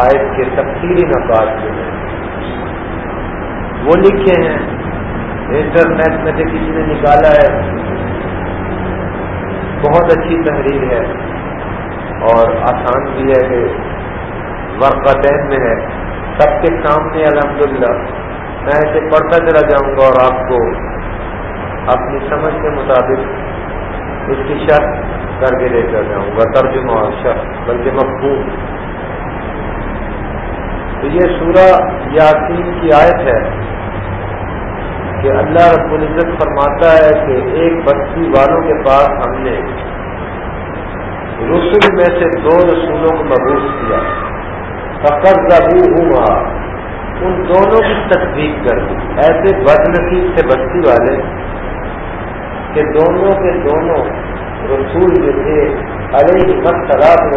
آیت کے تفصیلی نفاذ جو ہیں۔ وہ لکھے ہیں انٹرنیٹ میں سے کسی نے نکالا ہے۔ بہت اچھی تحریر ہے اور آسان بھی ہے کہ ورقین میں ہے۔ سب کے سامنے الحمدللہ، میں اسے پڑھتا چلا جاؤں گا اور آپ کو اپنی سمجھ کے مطابق اس کی شرط کر کے لے کر جاؤں گا۔ ترجمہ اور شرط بلکہ مقبول تو یہ سورہ یاسین کی آیت ہے کہ اللہ رب العزت فرماتا ہے کہ ایک بستی والوں کے پاس ہم نے رسول میں سے دو رسولوں کو مبوس کیا۔ فقر ضرور ہوا ان دونوں کی تصدیق کر دی۔ ایسے بد نصیب سے بستی والے کہ دونوں کے دونوں رسول جو تھے، علیہ مسلات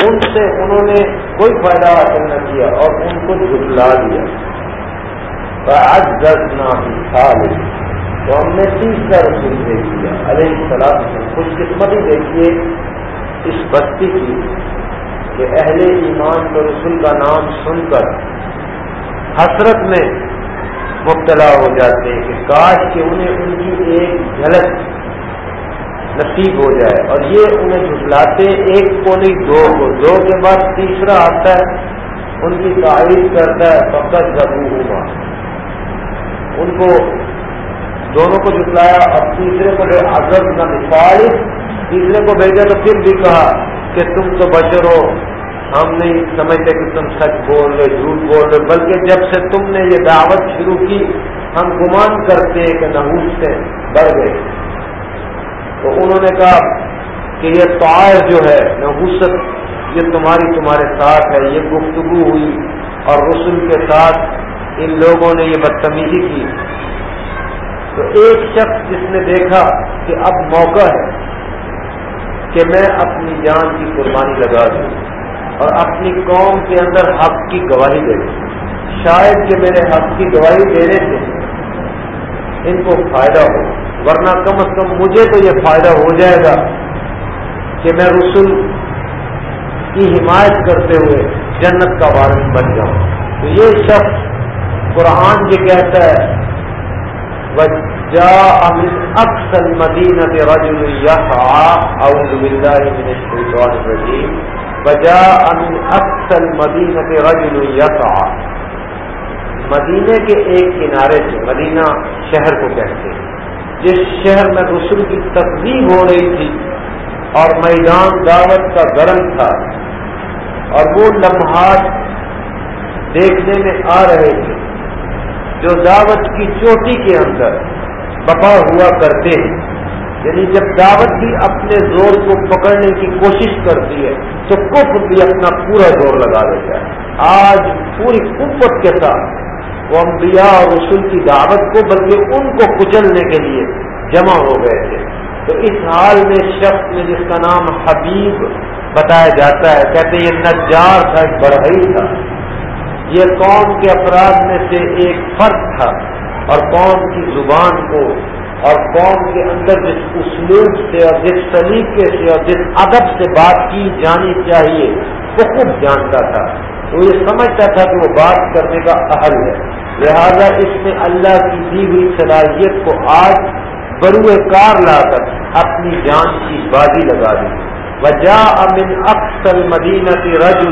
ان سے انہوں نے کوئی فائدہ حاصل نہ کیا اور ان کو جھٹلا دیا۔ آج دس نہ تو ہم نے تیسرا رسول دیکھ دیا۔ علیہ السلام خوش قسمتی دیکھیے اس بستی کی کہ اہل ایمان کو رسول کا نام سن کر حسرت میں مبتلا ہو جاتے ہیں کہ کاش کہ انہیں ان کی ایک جھلک نصیب ہو جائے۔ اور یہ انہیں جھٹلاتے، ایک کو نہیں دو کو، دو کے بعد تیسرا آتا ہے، ان کی تعریف کرتا ہے، فقط زبو ہوا۔ ان کو دونوں کو جھٹلایا اور تیسرے کو جو نہ مثال تیسرے کو بھیجا تو پھر بھی کہا کہ تم تو بشر ہو۔ ہم نہیں سمجھتے کہ تم سچ بول رہے، جھوٹ بول رہے، بلکہ جب سے تم نے یہ دعوت شروع کی، ہم گمان کرتے ہیں کہ نحوس سے بڑھ گئے۔ تو انہوں نے کہا کہ یہ طائر جو ہے نحوست یہ تمہاری تمہارے ساتھ ہے، یہ گفتگو ہوئی اور رسول کے ساتھ ان لوگوں نے یہ بدتمیزی کی۔ تو ایک شخص جس نے دیکھا کہ اب موقع ہے کہ میں اپنی جان کی قربانی لگا دوں اور اپنی قوم کے اندر حق کی گواہی دے دوں۔ شاید کہ میرے حق کی گواہی دینے سے ان کو فائدہ ہو۔ ورنہ کم از کم مجھے تو یہ فائدہ ہو جائے گا کہ میں رسول کی حمایت کرتے ہوئے جنت کا وارث بن جاؤں۔ تو یہ شخص قرآن یہ کہتا ہے جاء من اقصى المدينة رجل يسعى اعوذ بالله من الشيطان الرجيم۔ وجاء من اقصى رجل مدینے کے ایک کنارے سے، مدینہ شہر کو کہتے ہیں۔ جس شہر میں رسول کی تصدیق ہو رہی تھی اور میدان دعوت کا گرم تھا اور وہ لمحات دیکھنے میں آ رہے تھے جو دعوت کی چوٹی کے اندر بپا ہوا کرتے ہیں۔ یعنی جب دعوت بھی اپنے زور کو پکڑنے کی کوشش کرتی ہے، تو کف بھی اپنا پورا زور لگا دیتا ہے۔ آج پوری قوت کے ساتھ وہ انبیاء اور رسول کی دعوت کو، بلکہ ان کو کچلنے کے لیے جمع ہو گئے تھے۔ تو اس حال میں شخص میں جس کا نام حبیب بتایا جاتا ہے، کہتے یہ نجار تھا، ایک بڑھئی تھا۔ یہ قوم کے افراد میں سے ایک فرد تھا اور قوم کی زبان کو، اور قوم کے اندر جس اسلوب سے اور جس سلیقے سے اور جس ادب سے بات کی جانی چاہیے، وہ خود جانتا تھا۔ تو یہ سمجھتا تھا کہ وہ بات کرنے کا اہل ہے۔ لہذا اس نے اللہ کی دی ہوئی صلاحیت کو آج بروئے کار لا کر اپنی جان کی بازی لگا دی۔ وجہ امن اکثر مدینہ کی رج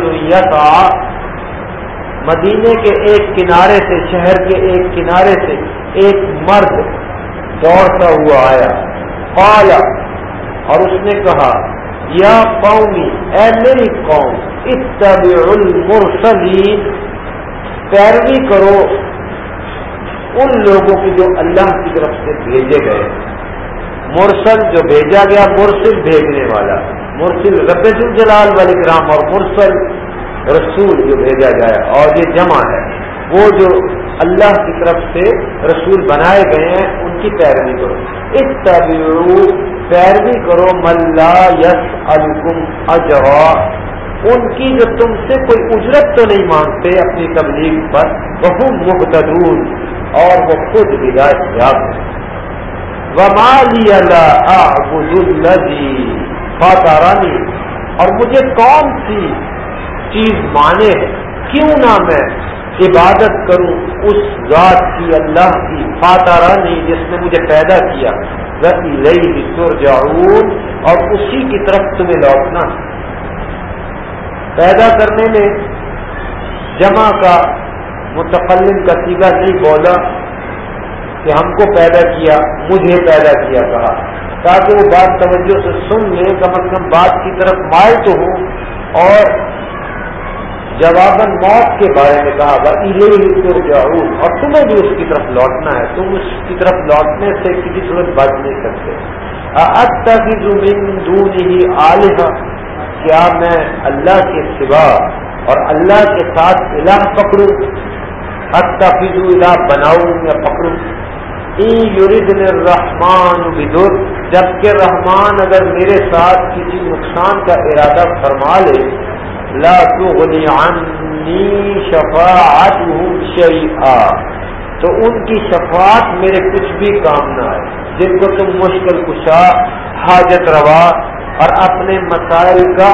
مدینے کے ایک کنارے سے، شہر کے ایک کنارے سے ایک مرد دوڑتا ہوا آیا۔ پالا اور اس نے کہا، یا قومی، اے میری قوم اتبع المرسلین۔ پیروی کرو ان لوگوں کی جو اللہ کی طرف سے بھیجے گئے مرسل جو بھیجا گیا، مرسل بھیجنے والا۔ مرسل رب الجلال والی گرام اور مرسل رسول جو بھیجا جائے اور یہ جمع ہے۔ وہ جو اللہ کی طرف سے رسول بنائے گئے ہیں، ان کی پیروی کرو۔ اس طبی پیروی کرو۔ ملا یس الکم اجوا ان کی جو تم سے کوئی اجرت تو نہیں مانگتے اپنی تبلیغ پر وہ مقدون اور وہ خود ہدایت یاب ومالی اللہ فاتارانی اور مجھے کون سی چیز مانے کیوں نہ میں عبادت کروں اس ذات کی، اللہ کی فاتارہ نہیں جس نے مجھے پیدا کیا۔ رہی سر اور اسی کی طرف تمہیں لوٹنا پیدا کرنے میں جمع کا متقلم کا سیگا نہیں بولا کہ ہم کو پیدا کیا، مجھے پیدا کیا کہا۔ تاکہ وہ بات توجہ سے سن لیں کم از کم بات کی طرف مائل تو ہوں اور جواباً موت کے بارے میں کہا گا تو جاؤ اور تمہیں بھی اس کی طرف لوٹنا ہے۔ تم اس کی طرف لوٹنے سے کسی صورت بچ نہیں سکتے۔ اب تک زمین دون ہی عالح کیا میں اللہ کے سوا اور اللہ کے ساتھ الہ پکڑوں؟ اب تک الہ بناؤں یا پکڑوں؟ رحمان بدر جبکہ رحمان اگر میرے ساتھ کسی نقصان کا ارادہ فرما لے، لا تغنی عنی شفاعت شیئا۔ تو ان کی شفاعت میرے کچھ بھی کام نہ ہے جن کو تم مشکل کشا، حاجت روا اور اپنے مسائل کا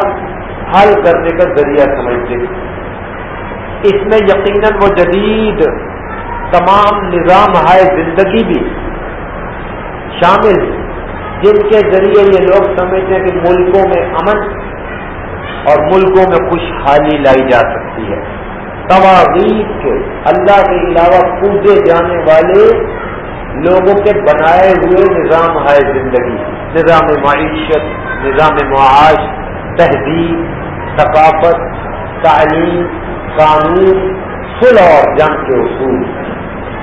حل کرنے کا ذریعہ سمجھتے اس میں یقیناً وہ جدید تمام نظام ہائے زندگی بھی شامل جن کے ذریعے یہ لوگ سمجھتے ہیں کہ ملکوں میں امن اور ملکوں میں خوشحالی لائی جا سکتی ہے۔ تواغیر کے اللہ کے علاوہ پوجے جانے والے لوگوں کے بنائے ہوئے نظام ہے زندگی، نظام معیشت، نظام معاش، تہذیب، ثقافت، تعلیم، قانون، صلح اور جنگ کے اصول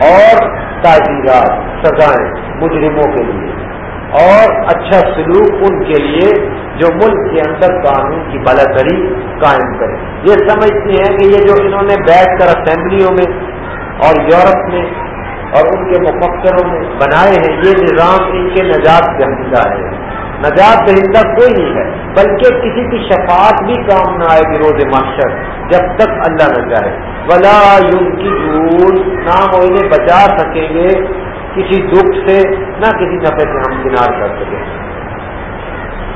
اور تعزیرات، سزائیں مجرموں کے لیے اور اچھا سلوک ان کے لیے جو ملک کے اندر قانون کی بالادری قائم کرے۔ یہ سمجھتے ہیں کہ یہ جو انہوں نے بیٹھ کر اسمبلیوں میں اور یورپ میں اور ان کے مفکروں میں بنائے ہیں یہ نظام ان کے نجات دہندہ ہے۔ نجات دہندہ کوئی نہیں ہے، بلکہ کسی کی شفاعت بھی کام نہ آئے گی روز معاشر جب تک اللہ نہ چاہے۔ ولا یون کی جھول نہ وہ انہیں بچا سکیں گے کسی دکھ سے، نہ کسی نفے سے ہم کنار کر سکیں۔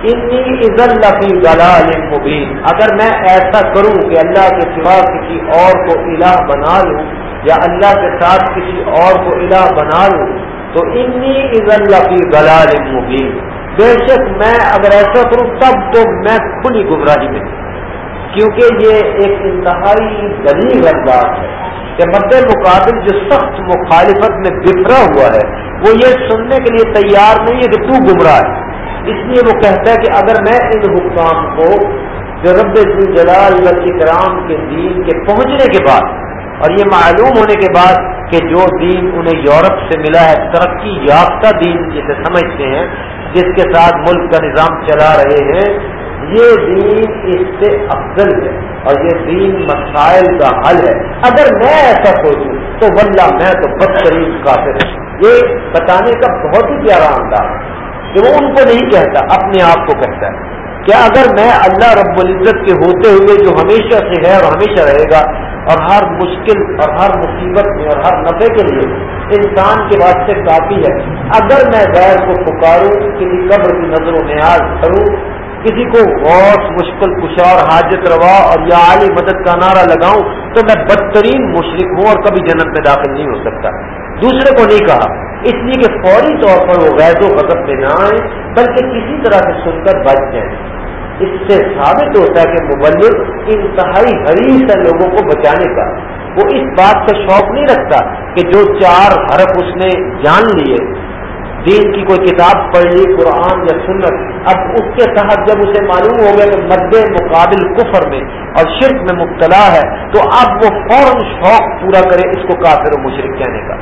انی عزل لفی دلال مبین اگر میں ایسا کروں کہ اللہ کے سوا کسی اور کو الہ بنا لوں یا اللہ کے ساتھ کسی اور کو الہ بنا لوں، تو انی عزل لفی دلال مبین۔ بے شک میں اگر ایسا کروں، تب تو میں کھلی گمراہی میں کیونکہ یہ ایک انتہائی دلی انداز ہے کہ مد مقابل جو سخت مخالفت میں بفرا ہوا ہے، وہ یہ سننے کے لیے تیار نہیں ہے کہ تو گمراہ ہے۔ اس لیے وہ کہتا ہے کہ اگر میں ان حکام کو جو رب جلال کرام کے دین کے پہنچنے کے بعد اور یہ معلوم ہونے کے بعد کہ جو دین انہیں یورپ سے ملا ہے، ترقی یافتہ دین جسے سمجھتے ہیں، جس کے ساتھ ملک کا نظام چلا رہے ہیں، یہ دین اس سے افضل ہے اور یہ دین مسائل کا حل ہے۔ اگر میں ایسا سوچوں تو واللہ میں تو بدترین کافر ہوں۔ یہ بتانے کا بہت ہی پیارا انداز کہ وہ ان کو نہیں کہتا، اپنے آپ کو کہتا ہے۔ کہ اگر میں اللہ رب العزت کے ہوتے ہوئے جو ہمیشہ سے ہے اور ہمیشہ رہے گا اور ہر مشکل اور ہر مصیبت میں اور ہر نفے کے لیے انسان کے واسطے کافی ہے۔ اگر میں غیر کو پکاروں، کسی قبر کی نظر و نیاز کروں، کسی کو غوث، مشکل کشار حاجت روا اور یا عالی مدد کا نعرہ لگاؤں، تو میں بدترین مشرق ہوں اور کبھی جنت میں داخل نہیں ہو سکتا۔ دوسرے کو نہیں کہا، اس لیے کہ فوری طور پر وہ غیر و غضب میں نہ آئے بلکہ کسی طرح سے سن کر بچ جائیں۔ اس سے ثابت ہوتا ہے کہ مبلغ انتہائی حریص ہے لوگوں کو بچانے کا وہ اس بات کا شوق نہیں رکھتا کہ جو چار حرف اس نے جان لیے، دین کی کوئی کتاب پڑھ لی، قرآن یا سنت، اب اس کے تحت جب اسے معلوم ہو گیا کہ مد مقابل کفر میں اور شرک میں مبتلا ہے، تو اب وہ فوراً شوق پورا کرے اس کو کافر و مشرق کہنے کا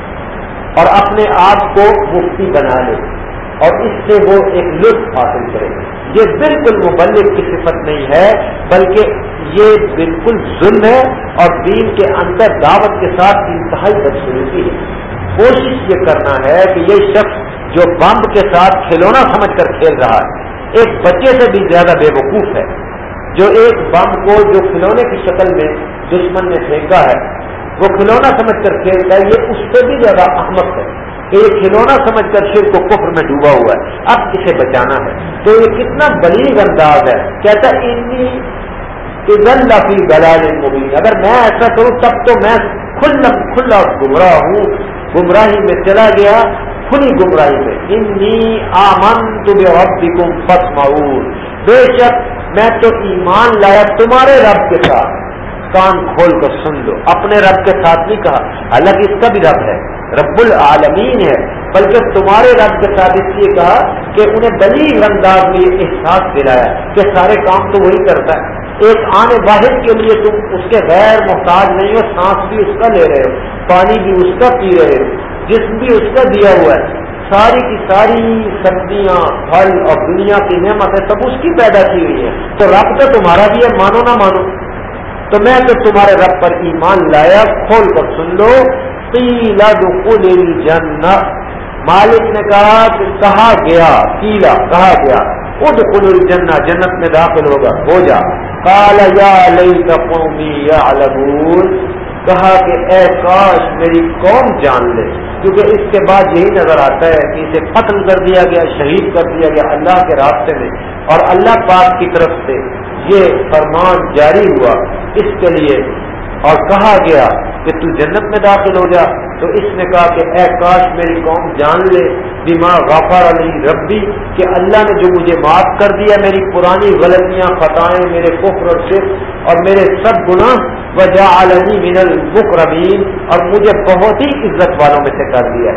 اور اپنے آپ کو مفتی بنا لے اور اس سے وہ ایک لطف حاصل کرے۔ یہ بالکل مبلغ کی صفت نہیں ہے، بلکہ یہ بالکل ظلم ہے اور دین کے اندر دعوت کے ساتھ انتہائی بدسلوکی ہے۔ کوشش یہ کرنا ہے کہ یہ شخص جو بمب کے ساتھ کھلونا سمجھ کر کھیل رہا ہے، ایک بچے سے بھی زیادہ بے وقوف ہے۔ جو ایک بم کو جو کھلونے کی شکل میں دشمن نے پھینکا ہے، وہ کھلونا سمجھ کر کھیلتا ہے، یہ اس سے بھی زیادہ احمد ہے۔ کہ یہ کھلونا سمجھ کر شیر کو کفر میں ڈوبا ہوا ہے۔ اب اسے بچانا ہے۔ تو یہ کتنا بلیغ انداز ہے۔ کہتا انی لفی مبین۔ اگر میں ایسا کروں، تب تو میں کھلا کھلا گمراہ ہوں۔ گمراہی میں چلا گیا، کھلی گمراہی میں۔ انی آمن تم پس بے شک میں تو ایمان لایا تمہارے رب کے ساتھ۔ کان کھول کر سن لو۔ اپنے رب کے ساتھ نہیں کہا۔ حالانکہ اس کا بھی رب ہے۔ رب العالمین ہے۔ بلکہ تمہارے رب کے ساتھ اس لیے کہا کہ انہیں بلی انداز میں یہ احساس دلایا کہ سارے کام تو وہی کرتا ہے۔ ایک آنے واحد کے لیے تم اس کے غیر محتاج نہیں ہو، سانس بھی اس کا لے رہے ہو، پانی بھی اس کا پی رہے ہو، جسم بھی اس کا دیا ہوا ہے۔ ساری کی ساری سبزیاں، پھل اور دنیا کی نعمت ہے سب اس کی پیدا کی ہوئی ہے تو رب تو تمہارا بھی ہے، مانو نہ مانو۔ تو میں تو تمہارے رب پر ایمان لایا، کھول کر سن لو۔ قیلا دخول الجنت مالک نے کہا کہ کہا گیا کیلا کہا گیا، ادخل الجنہ، جنت میں داخل ہوگا، ہو جا۔ کالا یا لئی قومی یا کہا کہ اے کاش، میری قوم جان لے، کیونکہ اس کے بعد یہی نظر آتا ہے کہ اسے قتل کر دیا گیا، شہید کر دیا گیا اللہ کے راستے میں۔ اور اللہ پاک کی طرف سے یہ فرمان جاری ہوا۔ اس کے لیے اور کہا گیا کہ تو جنت میں داخل ہو جا۔ تو اس نے کہا کہ اے کاش میری قوم جان لے۔ دماغ غافر علی ربی، کہ اللہ نے جو مجھے معاف کر دیا، میری پرانی غلطیاں، خطائیں میرے کفر اور صرف اور میرے سب گناہ وجہ عالمی من المکرمین۔ اور مجھے بہت ہی عزت والوں میں سے کر دیا۔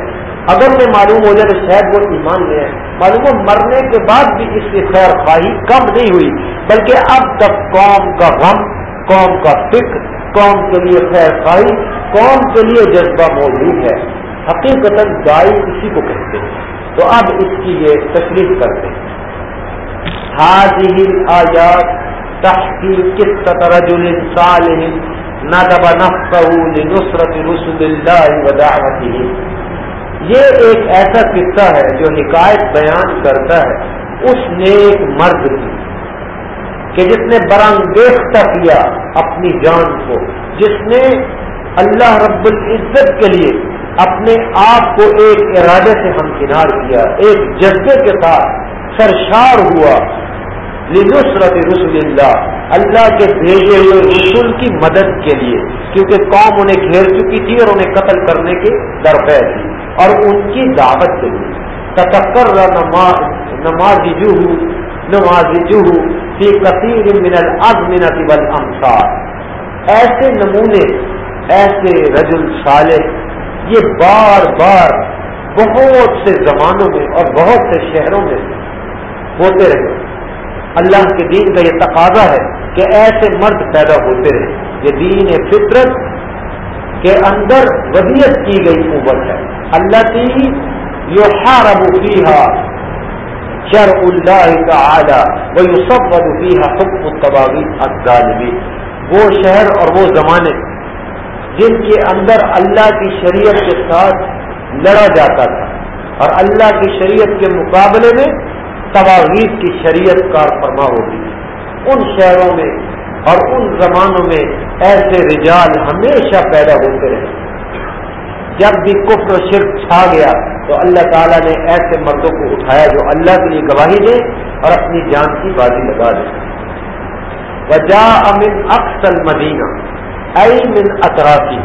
اگر میں معلوم ہو جائے تو شاید وہ ایمان لے۔ معلوم ہو، مرنے کے بعد بھی اس کی خیر خواہی کم نہیں ہوئی، بلکہ اب تک قوم کا غم، قوم کا فکر قوم کے لیے خیر خواہی قوم کے لیے جذبہ موجود ہے؟ حقیقت گائے اسی کو کہتے ہیں۔ تو اب اس کی یہ تکلیف کرتے ہیں۔ حاضی آیات تحقیق کس رجل صالح ندب نفسه لنصرت رسول اللہ ودعوته یہ ایک ایسا قصہ ہے جو حکایت بیان کرتا ہے۔ اس نیک مرد کی۔ کہ جس نے برانگیختہ کیا اپنی جان کو، جس نے اللہ رب العزت کے لیے اپنے آپ کو ایک ارادے سے ہمکنار کیا، ایک جذبے کے ساتھ سرشار ہوا۔ لنصرت رسول اللہ اللہ کے بھیجے ہوئے رسول کی مدد کے لیے، کیونکہ قوم انہیں گھیر چکی تھی اور انہیں قتل کرنے کی درپے تھی، اور ان کی دعوت کے لیے۔ تکر نماز نماز فی کثیر من الازمنت والامثال۔ ایسے نمونے، ایسے رجل صالح، یہ بار بار بہت سے زمانوں میں اور بہت سے شہروں میں ہوتے رہے۔ اللہ کے دین کا یہ تقاضا ہے کہ ایسے مرد پیدا ہوتے رہے۔ یہ دین فطرت کے اندر ودیت کی گئی قوت ہے۔ اللہ کی یو ہار شر اللہ تعالی وہ یو سب فیحا حکم تباغی الظالمی وہ شہر اور وہ زمانے جن کے اندر اللہ کی شریعت کے ساتھ لڑا جاتا تھا اور اللہ کی شریعت کے مقابلے میں تواغیر کی شریعت کار فرما ہوتی تھی۔ ان شہروں میں اور ان زمانوں میں ایسے رجال ہمیشہ پیدا ہوتے رہے۔ جب بھی کفر و شرک چھا گیا تو اللہ تعالیٰ نے ایسے مردوں کو اٹھایا جو اللہ کے لیے گواہی دے اور اپنی جان کی بازی لگا دے۔ وجا امن اکثر مدینہ من اطرافی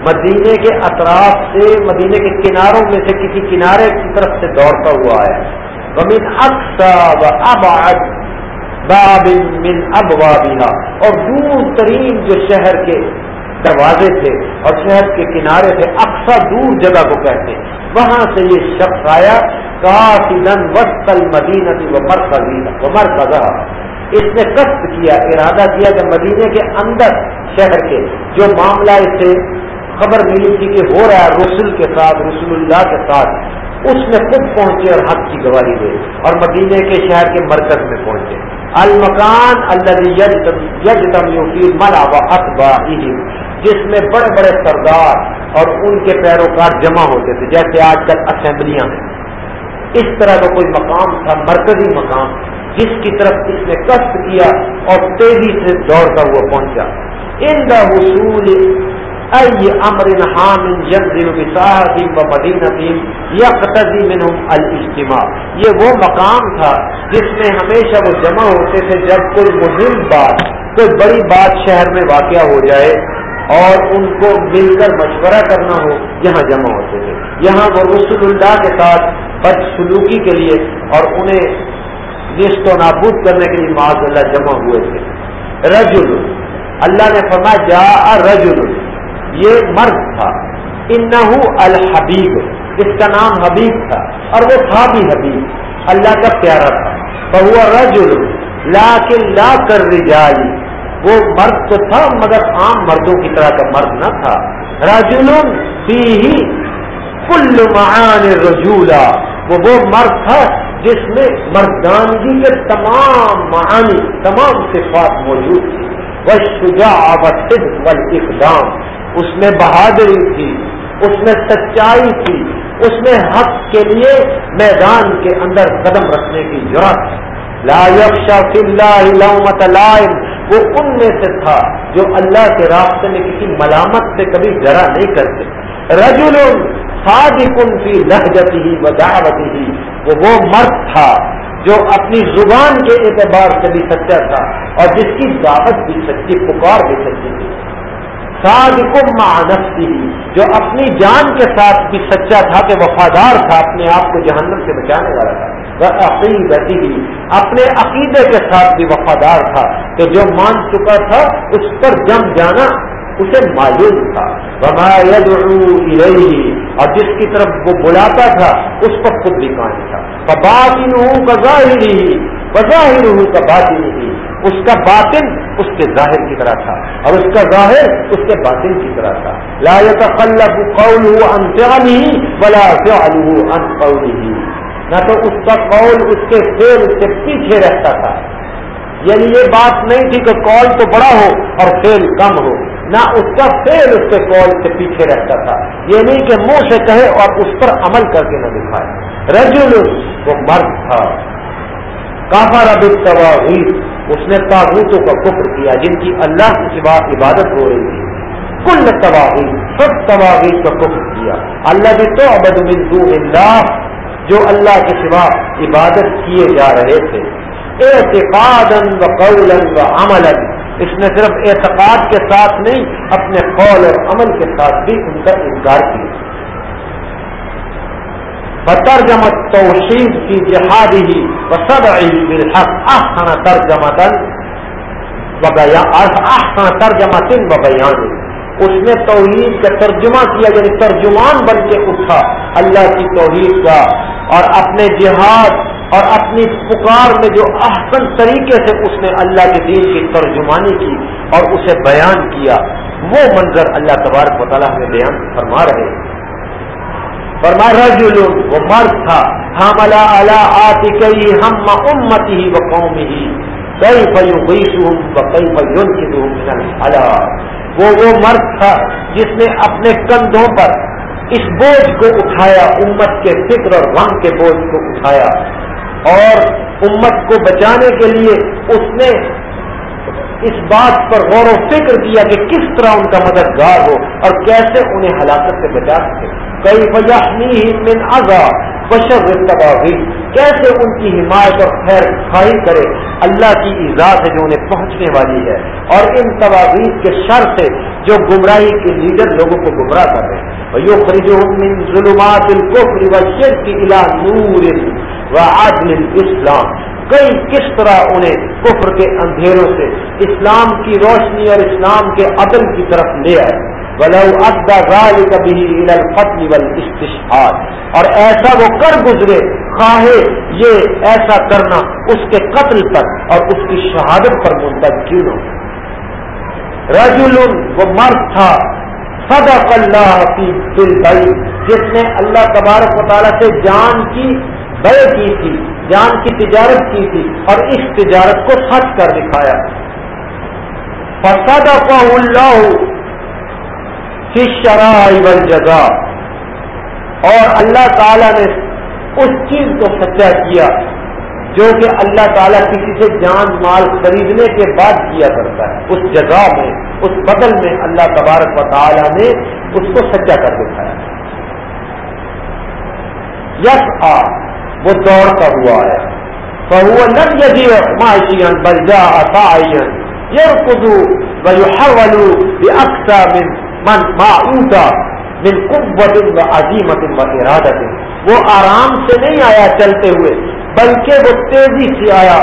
مدینے کے اطراف سے مدینے کے کناروں میں سے کسی کنارے کی طرف سے دوڑتا ہوا آیا۔ ومن اکثر ابعد باب من ابوابها۔ اور دور ترین جو شہر کے دروازے تھے اور شہر کے کنارے تھے اکثر دور جگہ کو کہتے ہیں۔ وہاں سے یہ شخص آیا کافی وسط المدینہ و مرکز اس نے قصد کیا، ارادہ کیا کہ مدینے کے اندر شہر کے جو معاملہ اس سے خبر ملی تھی کہ ہو رہا ہے، رسول کے ساتھ، رسول اللہ کے ساتھ، اس میں خود پہنچے اور حق کی گواہی دے اور مدینے کے شہر کے مرکز میں پہنچے۔ المکان اللہ ملا و اخبا جس میں بڑے بڑے سردار اور ان کے پیروکار جمع ہوتے تھے، جیسے آج کل اسمبلیاں ہیں۔ اس طرح کا کوئی مقام تھا، مرکزی مقام، جس کی طرف اس نے کشت کیا اور تیزی سے دوڑتا ہوا پہنچا۔ ان دا حصول اي امر حام ينزل بساحه ومدينه يقتضي منهم الاجتماع. یہ وہ مقام تھا جس میں ہمیشہ وہ جمع ہوتے تھے جب کوئی مہم بات، کوئی بڑی بات شہر میں واقع ہو جائے اور ان کو مل کر مشورہ کرنا ہو، یہاں جمع ہوتے تھے۔ یہاں وہ رسول اللہ کے ساتھ بد سلوکی کے لیے اور انہیں نشت و نابود کرنے کے لیے معاذ اللہ جمع ہوئے تھے۔ رجل، اللہ نے فرمایا جا رجل یہ مرد تھا۔ انہو الحبیب، اس کا نام حبیب تھا، اور وہ تھا بھی حبیب۔ اللہ کا پیارا تھا۔ بہوا رجل لا کے لا کر رجائی وہ مرد تو تھا، مگر عام مردوں کی طرح کا مرد نہ تھا۔ رجل فی ہی کل معان رجولا۔ وہ وہ مرد تھا جس میں مردانگی کے تمام معانی، تمام صفات موجود تھی وہ شجاع و صدق والاقدام اس میں بہادری تھی، اس میں سچائی تھی، اس میں حق کے لیے میدان کے اندر قدم رکھنے کی ضرورت لا یکشا لومت لائم، وہ ان میں سے تھا جو اللہ کے راستے میں کسی ملامت سے کبھی ڈرا نہیں کرتے۔ رجول صادق کی لہجتی ہی و ہی وہ وہ مرد تھا جو اپنی زبان کے اعتبار سے بھی سچا تھا اور جس کی دعوت بھی سچی، پکار بھی سچی تھی۔ نفسی، جو اپنی جان کے ساتھ بھی سچا تھا کہ وفادار تھا، اپنے آپ کو جہنم سے بچانے والا تھا۔ عقیدتی ہی اپنے عقیدے کے ساتھ بھی وفادار تھا کہ جو مان چکا تھا، اس پر جم جانا اسے معلوم تھا۔ اور جس کی طرف وہ بلاتا تھا، اس پر خود بھی قائم تھا۔ باطن ہوں کا ظاہر ہی بظاہر ہوں کا باطن ہی اس کا باطن اس کے ظاہر کی طرح تھا اور اس کا ظاہر اس کے باطن کی طرح تھا۔ لا يتخلف قوله عن فعله ولا فعله عن قوله۔ نہ تو اس کا قول اس کے فیل اس کے پیچھے رہتا تھا۔ یعنی یہ بات نہیں تھی کہ قول تو بڑا ہو اور فیل کم ہو۔ نہ اس کا فیل اس کے قول سے پیچھے رہتا تھا۔ یہ نہیں کہ منہ سے کہے اور اس پر عمل کر کے نہ دکھائے۔ رجل، وہ مرد تھا۔ کافا رب التواغیث اس نے تاغوتوں کا کفر کیا، جن کی اللہ کے سوا عبادت ہو رہی تھی۔ کل تباہی سب تباہی کا کفر کیا۔ اللہ بھی تو ابد من دون اللہ، جو اللہ کے سوا عبادت کیے جا رہے تھے۔ اعتقاد و قول و عمل اس نے صرف اعتقاد کے ساتھ نہیں، اپنے قول اور عمل کے ساتھ بھی ان کا انکار کیا۔ بترجمہ توحید کی جہادی ہی بسد بالحق احسن ترجمہ احسن ترجمہ تن اس نے توحید کا ترجمہ کیا یعنی ترجمان بن کے اٹھا اللہ کی توحید کا، اور اپنے جہاد اور اپنی پکار میں جو احسن طریقے سے اس نے اللہ کے دین کی ترجمانی کی اور اسے بیان کیا، وہ منظر اللہ تبارک و تعالیٰ ہمیں بیان فرما رہے ہیں۔ فرما رجل، وہ مرد تھا۔ حاملہ اللہ آتی کئی ہم امتی ہی و قوم ہی کئی فیو بیسوم و کئی فیون کی اللہ وہ وہ مرد تھا جس نے اپنے کندھوں پر اس بوجھ کو اٹھایا، امت کے فکر اور غم کے بوجھ کو اٹھایا۔ اور امت کو بچانے کے لیے اس نے اس بات پر غور و فکر کیا کہ کس طرح ان کا مددگار ہو اور کیسے انہیں ہلاکت سے بچا سکے۔ کئی فجاحنی من بشر تباہی کیسے ان کی حمایت اور خیر خواہی کرے۔ اللہ کی ایجاد ہے جو انہیں پہنچنے والی ہے۔ اور ان تباغیز کے شر سے جو گمراہی کے لیڈر لوگوں کو گمراہ کر رہے ہیں۔ یہ خرید من ظلمات الکفر و شرک الى نور و عدل اسلام کئی کس طرح انہیں کفر کے اندھیروں سے اسلام کی روشنی اور اسلام کے عدل کی طرف لے آئے۔ بلو ادا غال کبھی فتح اور ایسا وہ کر گزرے خواہے یہ ایسا کرنا اس کے قتل پر اور اس کی شہادت پر منتظ کیوں ہو۔ رجل، وہ مرد تھا۔ صدق اللہ کی دل بھائی جس نے اللہ تبارک و تعالیٰ سے جان کی، بے کی تھی۔ جان کی تجارت کی تھی اور اس تجارت کو سچ کر دکھایا۔ فساد اللہ کی شرح جگہ اور اللہ تعالی نے اس چیز کو سچا کیا جو کہ اللہ تعالیٰ کسی سے جان، مال خریدنے کے بعد کیا کرتا ہے۔ اس جگہ میں، اس بدل میں اللہ تبارک و تعالیٰ نے اس کو سچا کر دکھایا۔ یس آ وہ دوڑتا ہوا آیا تو وہ نب یدی معاشین بلجا اصائین یہ کدو ولو یہ اکثا من من ما اونٹا من قوت و عظیمت و ارادت وہ آرام سے نہیں آیا چلتے ہوئے، بلکہ وہ تیزی سے آیا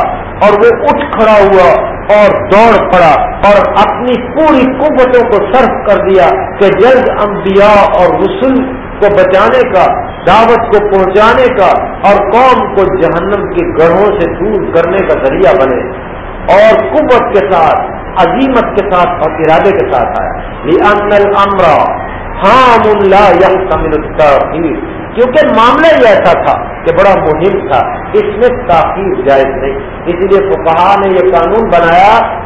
اور وہ اٹھ کھڑا ہوا اور دوڑ پڑا اور اپنی پوری قوتوں کو صرف کر دیا کہ جلد انبیاء اور رسول کو بچانے کا، دعوت کو پہنچانے کا اور قوم کو جہنم کی گڑھوں سے دور کرنے کا ذریعہ بنے۔ اور قوت کے ساتھ، عظیمت کے ساتھ اور ارادے کے ساتھ آیا۔ امرا ہاں کیونکہ معاملہ ہی ایسا تھا کہ بڑا مہم تھا، اس میں تاخیر جائز نہیں۔ اس لیے فقہا نے یہ قانون بنایا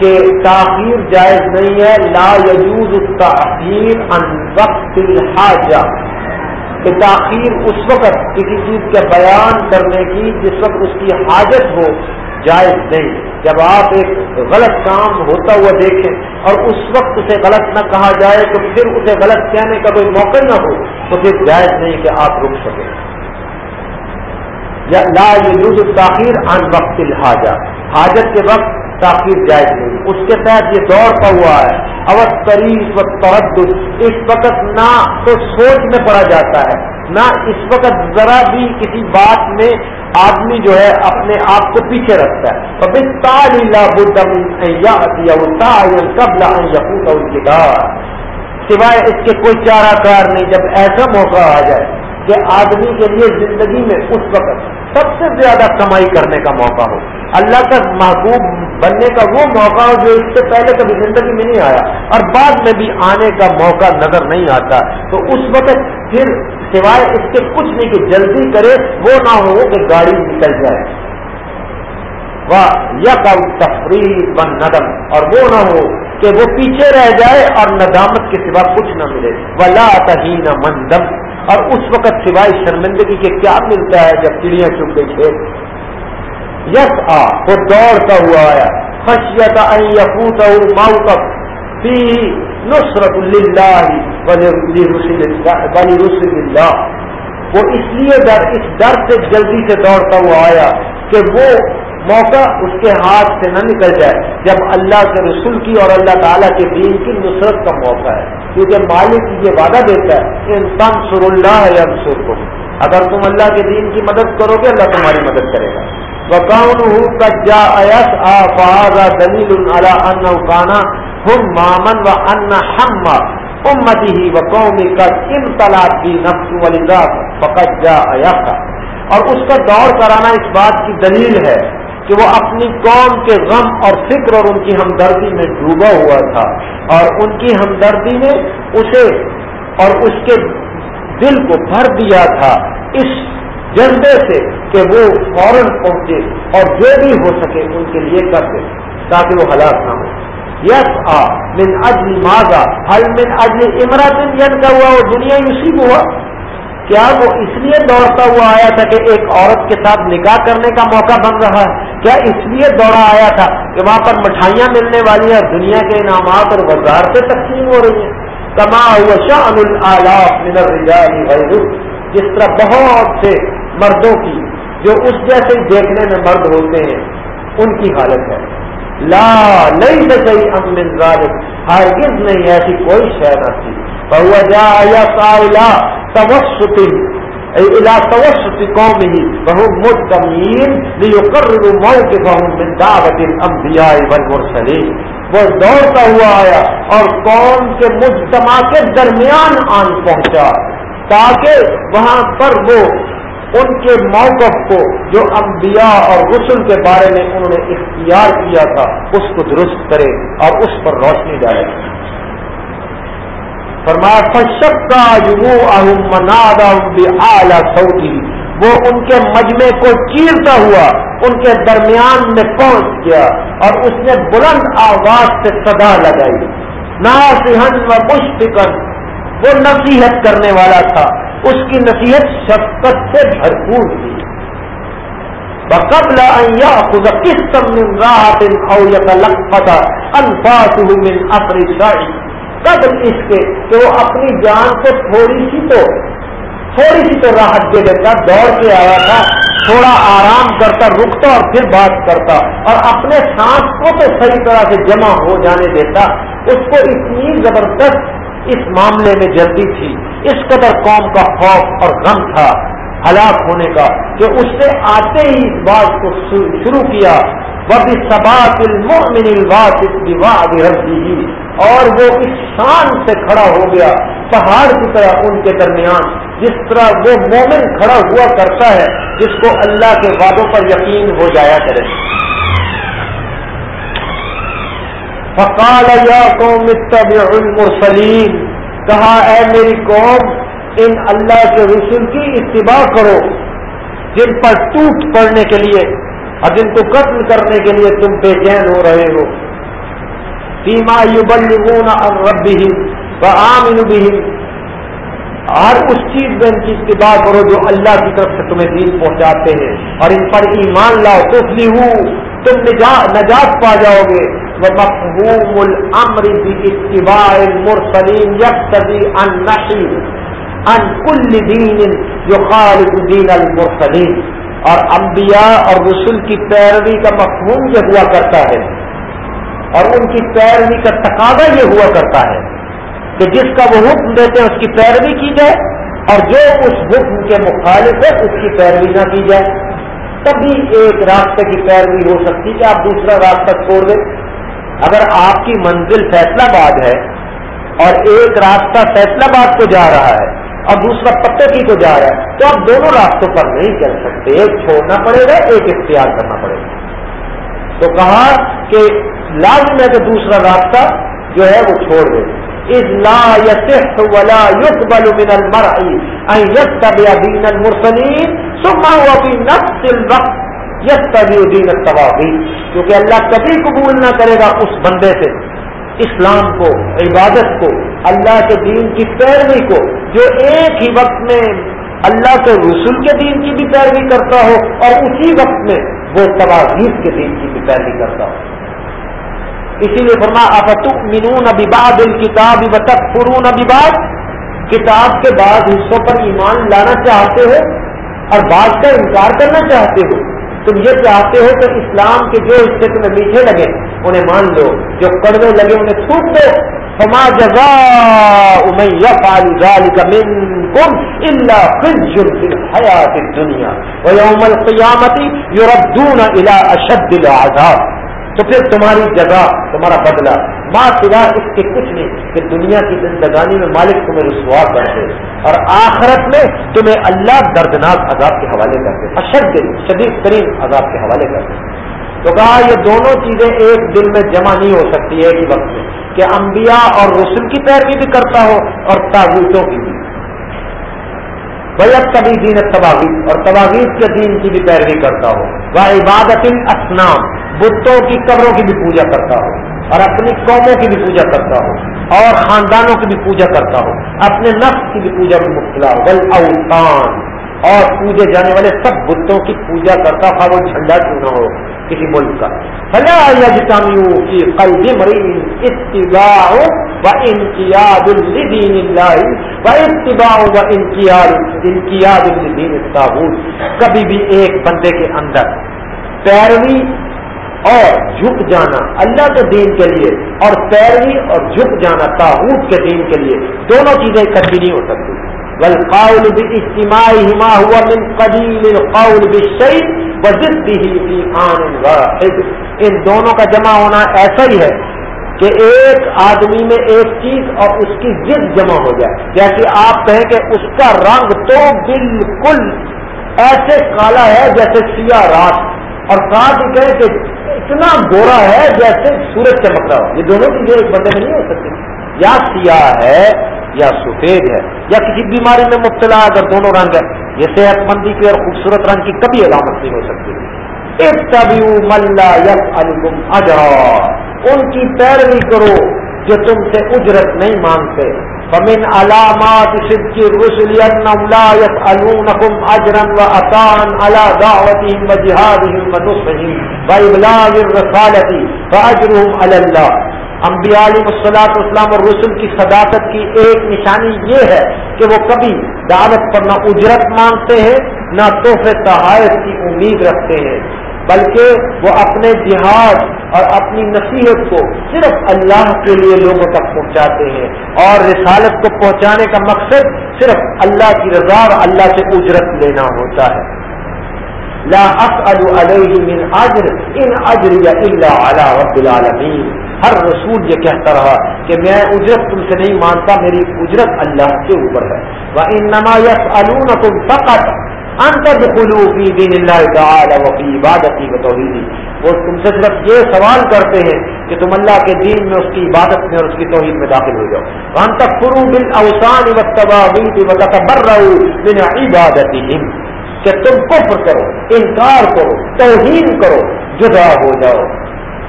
کہ تاخیر جائز نہیں ہے، لا یجوز تاخیر ان وقت الحاجہ۔ کہ تاخیر اس وقت کسی چیز کے بیان کرنے کی جس وقت اس کی حاجت ہو، جائز نہیں۔ جب آپ ایک غلط کام ہوتا ہوا دیکھیں اور اس وقت اسے غلط نہ کہا جائے، تو پھر اسے غلط کہنے کا کوئی موقع نہ ہو، تو پھر جائز نہیں کہ آپ رک سکیں۔ یا لا یوز تاخیر ان وقت الحاجہ۔ حاجت کے وقت تاخیر جائز نہیں۔ اس کے تحت یہ دور کا ہوا ہے۔ اوت تریف و تردد۔ اس وقت نہ تو سوچ میں پڑا جاتا ہے، نہ اس وقت ذرا بھی کسی بات میں آدمی جو ہے اپنے آپ کو پیچھے رکھتا ہے۔ سوائے اس کے کوئی چارہ کار نہیں، جب ایسا موقع آ جائے کہ آدمی کے لیے زندگی میں اس وقت سب سے زیادہ کمائی کرنے کا موقع ہو۔ اللہ کا محبوب بننے کا وہ موقع ہو جو اس سے پہلے کبھی زندگی میں نہیں آیا اور بعد میں بھی آنے کا موقع نظر نہیں آتا۔ تو اس وقت پھر سوائے اس کے کچھ نہیں کہ جلدی کرے، وہ نہ ہو کہ گاڑی نکل جائے۔ واہ یا تفریح و ندم۔ اور وہ نہ ہو کہ وہ پیچھے رہ جائے اور ندامت کے سوا کچھ نہ ملے۔ ولا تہین مندم اور اس وقت سوائے شرمندگی کے کیا ملتا ہے جب چڑیاں چپ گئی کھیت یس، آ، وہ دوڑتا ہوا آیا۔ خشیت یفوت ماؤ تک فی نصرت اللہ بلی رسل اللہ۔ وہ اس لیے ڈر اس ڈر سے جلدی سے دوڑتا ہوا آیا کہ وہ موقع اس کے ہاتھ سے نہ نکل جائے جب اللہ کے رسول کی اور اللہ تعالیٰ کے دین کی نصرت کا موقع ہے۔ کیونکہ مالک یہ وعدہ دیتا ہے انسان سر اللہ یا رسول کو اگر تم اللہ کے دین کی مدد کرو گے، اللہ تمہاری مدد کرے گا۔ جا ایس آ دلیل ان ہم مامن و ان ہم امتی ہی و قومی کا امتلاط بھی نفس ولی فقط جا تھا اور اس کا دور کرانا اس بات کی دلیل ہے کہ وہ اپنی قوم کے غم اور فکر اور ان کی ہمدردی میں ڈوبا ہوا تھا اور ان کی ہمدردی نے اسے اور اس کے دل کو بھر دیا تھا اس جذبے سے کہ وہ فوراً پہنچے اور جو بھی ہو سکے ان کے لیے کر دے تاکہ وہ ہلاک نہ ہو۔ یس آ من اجل ماضا ہل من اجل امراط ین کا ہوا وہ دنیا اسی کو ہوا؟ کیا وہ اس لیے دوڑتا ہوا آیا تھا کہ ایک عورت کے ساتھ نکاح کرنے کا موقع بن رہا ہے؟ کیا اس لیے دوڑا آیا تھا کہ وہاں پر مٹھائیاں ملنے والی ہیں دنیا کے انعامات اور بازار سے تقسیم ہو رہی ہیں۔ کما ہوا شان من الرجال جس طرح بہت سے مردوں کی جو اس جیسے دیکھنے میں مرد ہوتے ہیں، ان کی حالت ہے۔ لا نہیں صحیح امن ظالم ہرگز نہیں، ایسی کوئی شہ نہ تھی۔ بہو جا یا سائلا الى توسط قومه وهم مدمین لیقرروا موقفهم من دعوت الانبیاء والمرسلین۔ وہ دوڑتا ہوا آیا اور قوم کے مجتمع کے درمیان آن پہنچا تاکہ وہاں پر وہ ان کے موقف کو جو انبیاء اور رسل کے بارے میں انہوں نے اختیار کیا تھا، اس کو درست کرے اور اس پر روشنی ڈالے۔ فرمایا فشک کا سعودی وہ ان کے مجمے کو چیرتا ہوا ان کے درمیان میں پہنچ گیا اور اس نے بلند آواز سے صدا لگائی. نہ و مشفقن وہ نصیحت کرنے والا تھا. اس کی نصیحت شفقت سے بھرپور تھی. بقبل خود کس سم من راحت او یتلقفت انفاسه من اثر الشعر قبل اس کے کہ وہ اپنی جان کو تھوڑی سی تو تھوڑی سی تو راحت دے دیتا، دوڑ کے آیا تھا، تھوڑا آرام کرتا، رکتا اور پھر بات کرتا اور اپنے سانس کو تو صحیح طرح سے جمع ہو جانے دیتا، اس کو اتنی زبردست اس معاملے میں جلدی تھی۔ اس قدر قوم کا خوف اور غم تھا، ہلاک ہونے کا، کہ اس نے آتے ہی اس بات کو شروع کیا۔ وہ بھی سبا ہی اور وہ اس شان سے کھڑا ہو گیا پہاڑ کی طرح ان کے درمیان، جس طرح وہ مومن کھڑا ہوا کرتا ہے، جس کو اللہ کے وعدوں پر یقین ہو جایا کرے۔ فقال، یا قوم المرسلین کہا، اے میری قوم، ان اللہ کے رسول کی اتباع کرو، جن پر ٹوٹ پڑنے کے لیے، اور جن کو قتل کرنے کے لیے تم بے چین ہو رہے ہو۔ سیما یو بلون اور ربی عام ہر اس چیز میں ان کی اتباع کرو جو اللہ کی طرف سے تمہیں دین پہنچاتے ہیں۔ اور ان پر ایمان لاؤ تو ہوں تم نجات پا جاؤ گے۔ وہ مفہوم الامر بھی اتباع مرسلیم یک ان نشی ان کل دین جو خالد دین المرسلین۔ اور انبیاء اور رسول کی پیروی کا مفہوم یہ ہوا کرتا ہے۔ اور ان کی پیروی کا تقاضا یہ ہوا کرتا ہے کہ جس کا وہ حکم دیتے ہیں اس کی پیروی کی جائے اور جو اس حکم کے مخالف ہے اس کی پیروی نہ کی جائے۔ تبھی ایک راستے کی پیروی ہو سکتی کہ آپ دوسرا راستہ چھوڑ دیں۔ اگر آپ کی منزل فیصلہ باد ہے اور ایک راستہ فیصلہ باد کو جا رہا ہے اور دوسرا پتے کی کو جا رہا ہے، تو آپ دونوں راستوں پر نہیں چل سکتے۔ ایک چھوڑنا پڑے گا، ایک اختیار کرنا پڑے گا۔ تو کہا کہ لازم ہے کہ دوسرا راستہ جو ہے وہ چھوڑ دے۔ اس لا یس ولا یس من المر یس تب دین المرسلین سما ہوا بھی نفس وقت یس تبھی دین کیونکہ اللہ کبھی قبول نہ کرے گا اس بندے سے۔ اسلام کو، عبادت کو، اللہ کے دین کی پیروی کو۔ جو ایک ہی وقت میں اللہ کے رسول کے دین کی بھی پیروی کرتا ہو اور اسی وقت میں وہ تباہیز کے دین کی بھی پیروی کرتا ہو۔ اسی لیے فرما افتو منون ابھی باد کتاب کتاب کے بعد حصوں پر ایمان لانا چاہتے ہو اور بعض کا انکار کرنا چاہتے ہو، تم یہ چاہتے ہو کہ اسلام کے جو حصے تمہیں میٹھے لگے انہیں مان لو، جو کڑوے لگے انہیں چھوٹ دو۔ فما جزا ذلك منكم الا خزي في الحياه الدنيا ويوم القيامه يردون الى اشد العذاب۔ تو پھر تمہاری جگہ، تمہارا بدلہ۔ ماں سوا اس کے کچھ نہیں کہ دنیا کی زندگانی میں مالک تمہیں رسوا کرتے اور آخرت میں تمہیں اللہ دردناک عذاب کے حوالے کرتے، اشد شدید ترین عذاب کے حوالے کرتے۔ تو کہا، یہ دونوں چیزیں ایک دل میں جمع نہیں ہو سکتی ایک ہی وقت میں، کہ انبیاء اور رسول کی پیروی بھی کرتا ہو اور تابوتوں کی بھی۔ بیت کبھی دین تباغیز اور تباغیز کے دین کی بھی پیروی کرتا ہو۔ وہ عبادت اسنام بتوں کی قبروں کی بھی پوجا کرتا ہو اور اپنی قوموں کی بھی پوجا کرتا ہو اور خاندانوں کی بھی پوجا کرتا ہو اپنے نفس کی بھی پوجا میں مبتلا ہو بل اوتان اور پوجے جانے والے سب بتوں کی پوجا کرتا تھا وہ جھنڈا کیوں نہ ہو کسی ملک کا۔ فلا یجتمیو کی قلب مرین اتباع و انقیاد لدین اللہ، و اتباع و انقیاد انقیاد لدین کبھی بھی ایک بندے کے اندر پیروی اور جھک جانا اللہ کے دین کے لیے اور پیروی اور جھک جانا تاحود کے دین کے لیے دونوں چیزیں اکٹھی نہیں ہو سکتی۔ بل قاول بھی اجتماعی ہما ہوا من قبیل قاول بھی واحد۔ ان دونوں کا جمع ہونا ایسا ہی ہے کہ ایک آدمی میں ایک چیز اور اس کی ضد جمع ہو جائے۔ جیسے آپ کہیں کہ اس کا رنگ تو بالکل ایسے کالا ہے جیسے سیاہ رات اور ساتھ ہی کہیں کہ اتنا گورا ہے جیسے سورج چمک رہا ہو۔ یہ دونوں چیزیں ایک بندے میں نہیں ہو سکتی۔ یا سیاہ ہے یا سفید ہے یا کسی بیماری میں مبتلا اگر دونوں رنگ ہے یہ صحت مندی کی اور خوبصورت رنگ کی کبھی علامت نہیں ہو سکتی۔ ایک تبھی ملا یس اجا ان کی پیروی کرو جو تم سے اجرت نہیں مانگتے۔ فمن علامات صدق الرسل انهم لا يسالونكم اجرا واتان على دعوتهم وجهادهم ونصرهم وابلاغ الرساله فاجرهم على الله. انبیاء علیہ الصلاۃ والسلام اور رسل کی صداقت کی ایک نشانی یہ ہے کہ وہ کبھی دعوت پر نہ اجرت مانگتے ہیں، نہ تحفے تحائف کی امید رکھتے ہیں۔ بلکہ وہ اپنے جہاد اور اپنی نصیحت کو صرف اللہ کے لیے لوگوں تک پہنچاتے ہیں اور رسالت کو پہنچانے کا مقصد صرف اللہ کی رضا اور اللہ سے اجرت لینا ہوتا ہے۔ لا علیہ من اجر ان اجر یا اللہ علی رب العالمین ہر رسول یہ کہتا رہا کہ میں اجرت تم سے نہیں مانتا، میری اجرت اللہ کے اوپر ہے۔ وہ ان نما یس تم فقط فی دین اللہ تعالی وفی عبادتی بتوحیدی وہ تم سے صرف یہ سوال کرتے ہیں کہ تم اللہ کے دین میں اس کی عبادت میں اور اس کی توحید میں داخل ہو جاؤ. ہم تک فرو بل اوسان بر رہو کہ تم کفر کرو، انکار کرو، توہین کرو، جدا ہو جاؤ.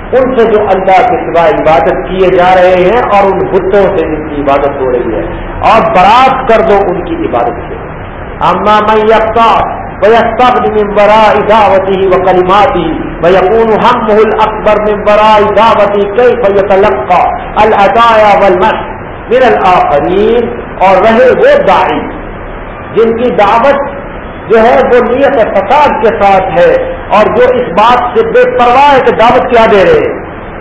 ان سے جو اللہ کے سوا عبادت کیے جا رہے ہیں اور ان بتوں سے جن کی عبادت ہو رہی ہے اور برات کر دو ان کی عبادت سے۔ اما من يقطع ويستغد من براء دعوته وكلماته ويكون همه الأكبر من براء دعوته كيف يتلقى الأدايا والمح من الآخرين اور رہے وہ داعی جن کی دعوت جو ہے وہ نیت فساد کے ساتھ ہے اور جو اس بات سے بے پرواہ ہے کہ دعوت کیا دے رہے ہیں۔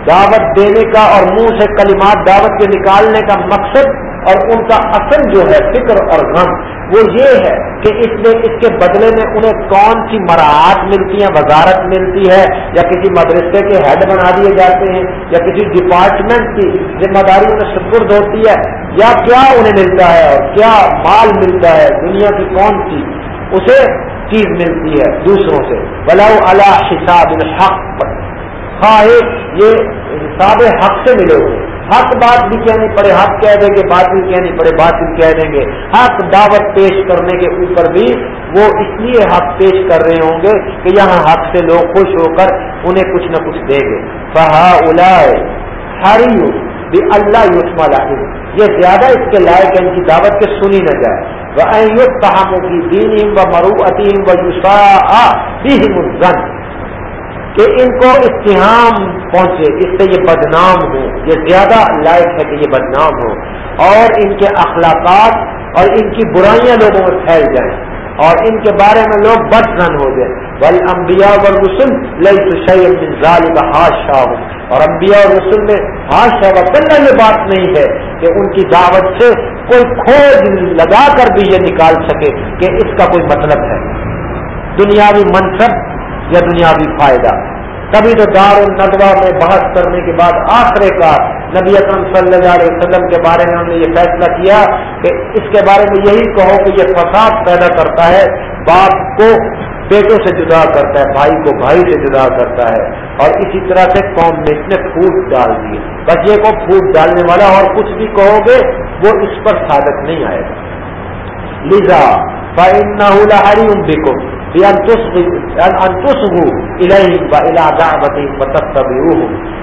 دعوت دینے کا اور منہ سے کلمات دعوت کے نکالنے کا مقصد اور ان کا اصل جو ہے فکر اور غم۔ وہ یہ ہے کہ اس میں، اس کے بدلے میں انہیں کون سی مراحت ملتی ہیں، وزارت ملتی ہے، یا کسی مدرسے کے ہیڈ بنا دیے جاتے ہیں، یا کسی ڈپارٹمنٹ کی ذمہ داری انہیں سپرد ہوتی ہے، یا کیا انہیں ملتا ہے، اور کیا مال ملتا ہے، دنیا کی کون سی اسے چیز ملتی ہے دوسروں سے. بلاؤ اللہ حساب الحق ہاں خواہ یہ حساب حق سے ملے ہوئے. حق بات بھی کہنی پڑے، حق کہہ دیں گے باطل کہنی پڑے باطل کہہ دیں گے۔ حق دعوت پیش کرنے کے اوپر بھی وہ اس لیے حق پیش کر رہے ہوں گے کہ یہاں حق سے لوگ خوش ہو کر انہیں کچھ نہ کچھ دیں گے۔ فہا الائے ہری بھی اللہ یوسما لاہم یہ زیادہ اس کے لائق ہے، ان کی دعوت کے سنی نہ جائے۔ وہ کہاموں کی دین و مرو عتیم و یوسا بھی کہ ان کو اتحام پہنچے، اس سے یہ بدنام ہو۔ یہ زیادہ لائق ہے کہ یہ بدنام ہو۔ اور ان کے اخلاقات اور ان کی برائیاں لوگوں میں پھیل جائیں۔ اور ان کے بارے میں لوگ بد زن ہو جائیں بل امبیا اور رسول لئی تو شعیب کا ہادشہ ہو اور انبیاء اور رسول میں ہادشہ و یہ بات نہیں ہے کہ ان کی دعوت سے کوئی کھوج لگا کر بھی یہ نکال سکے کہ اس کا کوئی مطلب ہے۔ دنیاوی منصب یا دنیاوی فائدہ۔ کبھی تو دار الدوا میں بحث کرنے کے بعد آخرے کا نبی اکرم صلی اللہ علیہ وسلم کے بارے میں ہم نے یہ فیصلہ کیا کہ اس کے بارے میں یہی کہو کہ یہ فساد پیدا کرتا ہے، باپ کو بیٹوں سے جدا کرتا ہے، بھائی کو بھائی سے جدا کرتا ہے۔ اور اسی طرح سے قوم میں اس نے پھوٹ ڈال دیے بچے کو پھوٹ ڈالنے والا اور کچھ بھی کہو گے، وہ اس پر صادق نہیں آئے گا۔ لیزا نہ ہری ان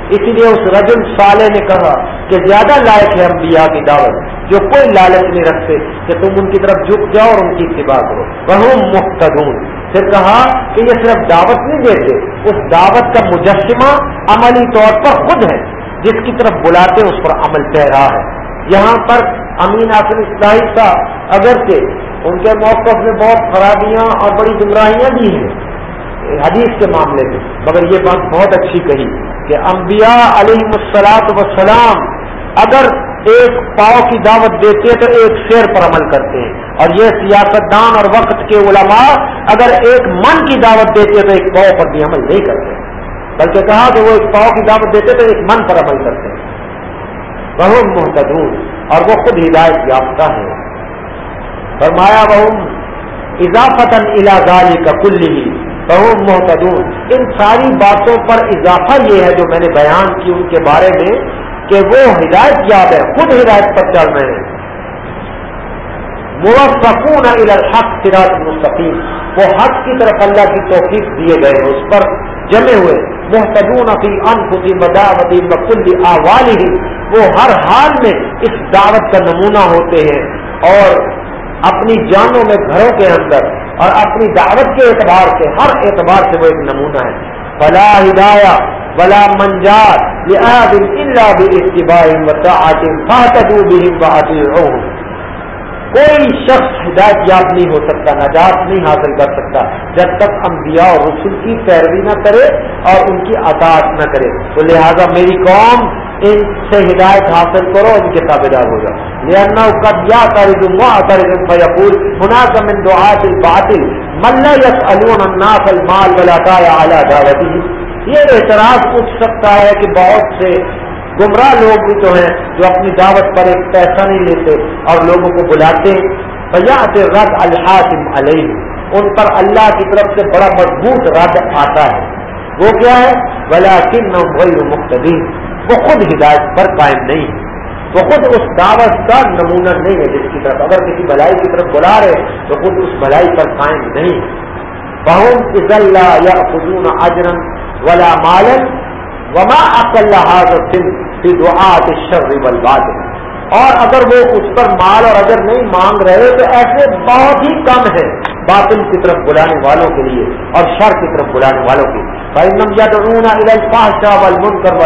اسی لیے اس رجل سالے نے کہا کہ زیادہ لائق ہے انبیاء کی دعوت، جو کوئی لالچ نہیں رکھتے، کہ تم ان کی طرف جھک جاؤ اور ان کی اتباع کرو۔ وہ مختدون پھر کہا کہ یہ صرف دعوت نہیں دیتے، اس دعوت کا مجسمہ عملی طور پر خود ہے، جس کی طرف بلاتے اس پر عمل رہا ہے۔ یہاں پر امین آسن اسلائی کا اگرچہ ان کے موقف میں بہت خرابیاں اور بڑی گمراہیاں بھی ہیں۔ حدیث کے معاملے میں۔ مگر یہ بات بہت اچھی کہی کہ انبیاء علیہ السلاط وسلام اگر ایک پاؤ کی دعوت دیتے ہیں تو ایک شیر پر عمل کرتے۔ ہیں اور یہ سیاستدان اور وقت کے علماء اگر ایک من کی دعوت دیتے ہیں تو ایک پاؤ پر بھی عمل نہیں کرتے۔ بلکہ کہا کہ وہ ایک پاؤ کی دعوت دیتے تو ایک من پر عمل کرتے۔ ہیں بہت محتدون اور وہ خود ہدایت یافتہ ہے فرمایا بہم اضافت الازال کا کل ہی محتدون ان ساری باتوں پر اضافہ یہ ہے جو میں نے بیان کی ان کے بارے میں کہ وہ ہدایت یاد ہے، خود ہدایت پر چل رہے ہیں۔ موفقون الحق سراج مستقیم۔ وہ حق کی طرف اللہ کی توفیق دیے گئے ہیں، اس پر جمے ہوئے۔ محتدون فی انفسی مداوتی بکل آوال ہی وہ ہر حال میں اس دعوت کا نمونہ ہوتے ہیں اور اپنی جانوں میں گھروں کے اندر اور اپنی دعوت کے اعتبار سے، ہر اعتبار سے وہ ایک نمونہ ہے۔ بلا ہدایا بلا منجار کوئی شخص ہدایت یاب نہیں ہو سکتا، نجات نہیں حاصل کر سکتا جب تک انبیاء اور رسول کی پیروی نہ کرے اور ان کی اطاعت نہ کرے۔ تو لہذا میری قوم ان سے ہدایت حاصل کرو، ان کے تابے دار ہو جاؤ۔ یہ کب یا کر فیقول ہونا کا من دعات الباطل مل یس الناس المال بلاتا یا اعلیٰ دعوتی یہ اعتراض اٹھ سکتا ہے کہ بہت سے گمراہ لوگ بھی تو ہیں جو اپنی دعوت پر ایک پیسہ نہیں لیتے اور لوگوں کو بلاتے بھیا رد الحاظم علیہ ان پر اللہ کی طرف سے بڑا مضبوط رد آتا ہے۔ وہ کیا ہے؟ بلا کن مختلف وہ خود ہدایت پر قائم نہیں ہے۔ وہ خود اس دعوت کا نمونہ نہیں ہے جس کی طرف اگر کسی بھلائی کی طرف بلا رہے تو خود اس بھلائی پر قائم نہیں۔ ہے عز اللہ یا خزون اجرم ولا مالن وما دعات الشر والباطل اور اگر وہ اس پر مال اور اگر نہیں مانگ رہے تو ایسے بہت ہی کم ہے باطل کی طرف بلانے والوں کے لیے اور شر کی طرف بلانے والوں کے بھائی تو رونا الفاشا وال منکر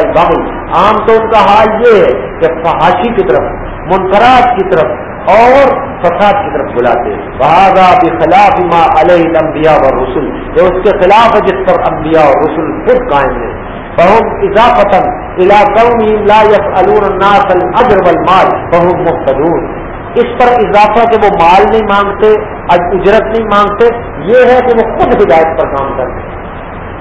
عام تو ان کا حال یہ ہے کہ فحاشی کی طرف، منکرات کی طرف اور فساد کی طرف بلاتے بہادا خلاف ما علیہ انبیاء اور رسول جو اس کے خلاف ہے جس پر انبیاء اور رسول خود قائم ہے بہم اضافت لا الناس الاجر والمال بہم مختدور اس پر اضافہ کہ وہ مال نہیں مانگتے، اجرت نہیں مانگتے، یہ ہے کہ وہ خود ہدایت پر کام کرتے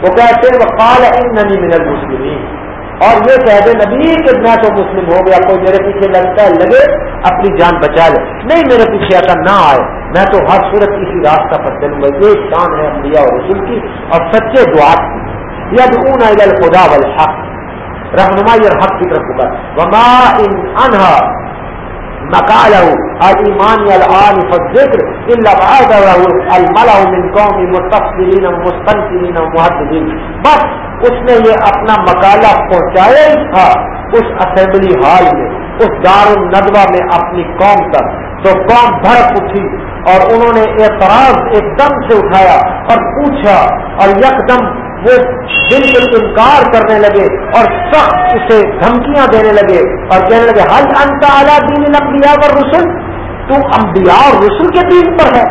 وہ کہتے ہیں وہ کال ننی من المسلمین۔ اور یہ کہہ دے، نبی، کہ میں تو مسلم ہو گیا، کوئی میرے پیچھے لگتا ہے لگے، اپنی جان بچا لے۔ نہیں، میرے پیچھے ایسا نہ آئے۔ میں تو ہر صورت کسی راستہ پر چلوں گا۔ یہ شان ہے انبیاء اور رسول کی اور سچے دعات کی۔ يدعون الى الهدى والحق. رہنمائی اور حق کی طرف پکار وما ان انہا مقاله الايمان الان فالذكر الا بعد الملأ من قوم مستفسرين مستنكرين ومحددين بس اس نے یہ اپنا مقالہ پہنچایا ہی تھا اس اسمبلی ہال میں، اس دار الندوہ میں اپنی قوم تک. تو قوم بھڑک اٹھی اور انہوں نے اعتراض ایک دم سے اٹھایا اور پوچھا، اور یک دم وہ بالکل انکار کرنے لگے اور سخت اسے دھمکیاں دینے لگے اور کہنے لگے حل انتا اعلیٰ دین الانبیاء اور رسول تو انبیاء اور رسول کے دین پر ہے۔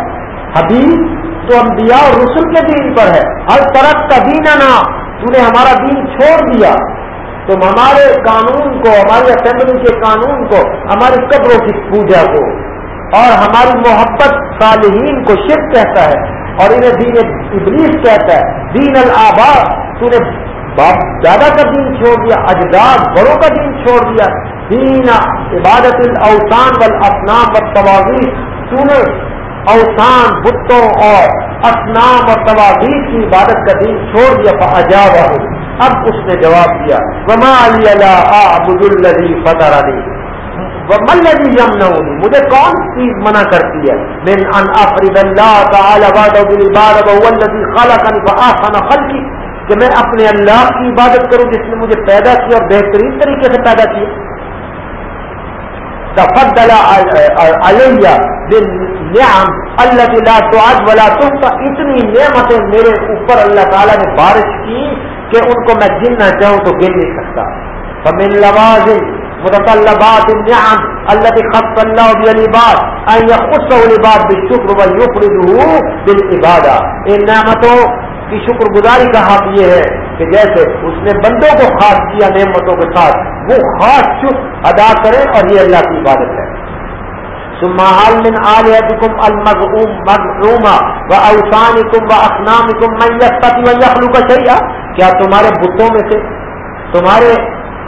حبیب، تو انبیاء اور رسول کے دین پر ہے۔ ہر طرف کا دین نا تو نے ہمارا دین چھوڑ دیا۔ تم ہمارے قانون کو، ہماری اسمبلی کے قانون کو، ہماری قبروں کی پوجا کو اور ہماری محبت صالحین کو شرک کہتا ہے۔ اور انہیں دین ابلیس کہتا ہے، دین الآبا تو نے دادا کا دین چھوڑ دیا، اجداد بڑوں کا دین چھوڑ دیا، دین عبادت الاوسان والاسنام والتواغیر تو نے اوسان بتوں اور اسنام اور تواغیر کی عبادت کا دین چھوڑ دیا فجاب اب اس نے جواب دیا، وما علی اللہ عبد فتح علی ملبی یم مجھے کون چیز منع کرتی ہے؟ من ان افرد اللہ تعالی والذی خلقنی فاحسن خلقی کہ میں اپنے اللہ کی عبادت کروں جس نے مجھے پیدا کیا اور بہترین طریقے سے پیدا کیا تفضل علیہ بالنعم التي لا تعد ولا تحصى اتنی نعمتیں میرے اوپر اللہ تعالی نے بارش کی کہ ان کو میں گننا چاہوں تو گن نہیں سکتا۔ فمن لوازم متطلبات النعم التي خص الله بالعباد ان يخصه العباد بالشكر ويفرده بالعباده ان نعمتوں کی شکر گزاری کا حق یہ ہے کہ جیسے اس نے بندوں کو خاص کیا نعمتوں کے ساتھ، وہ خاص شکر ادا کرے اور یہ اللہ کی عبادت ہے. سمال من آلیتکم المغعوم مغعوما و اوسانکم و اخنامکم من یستطی و یخلق شیئا کیا تمہارے بتوں میں سے، تمہارے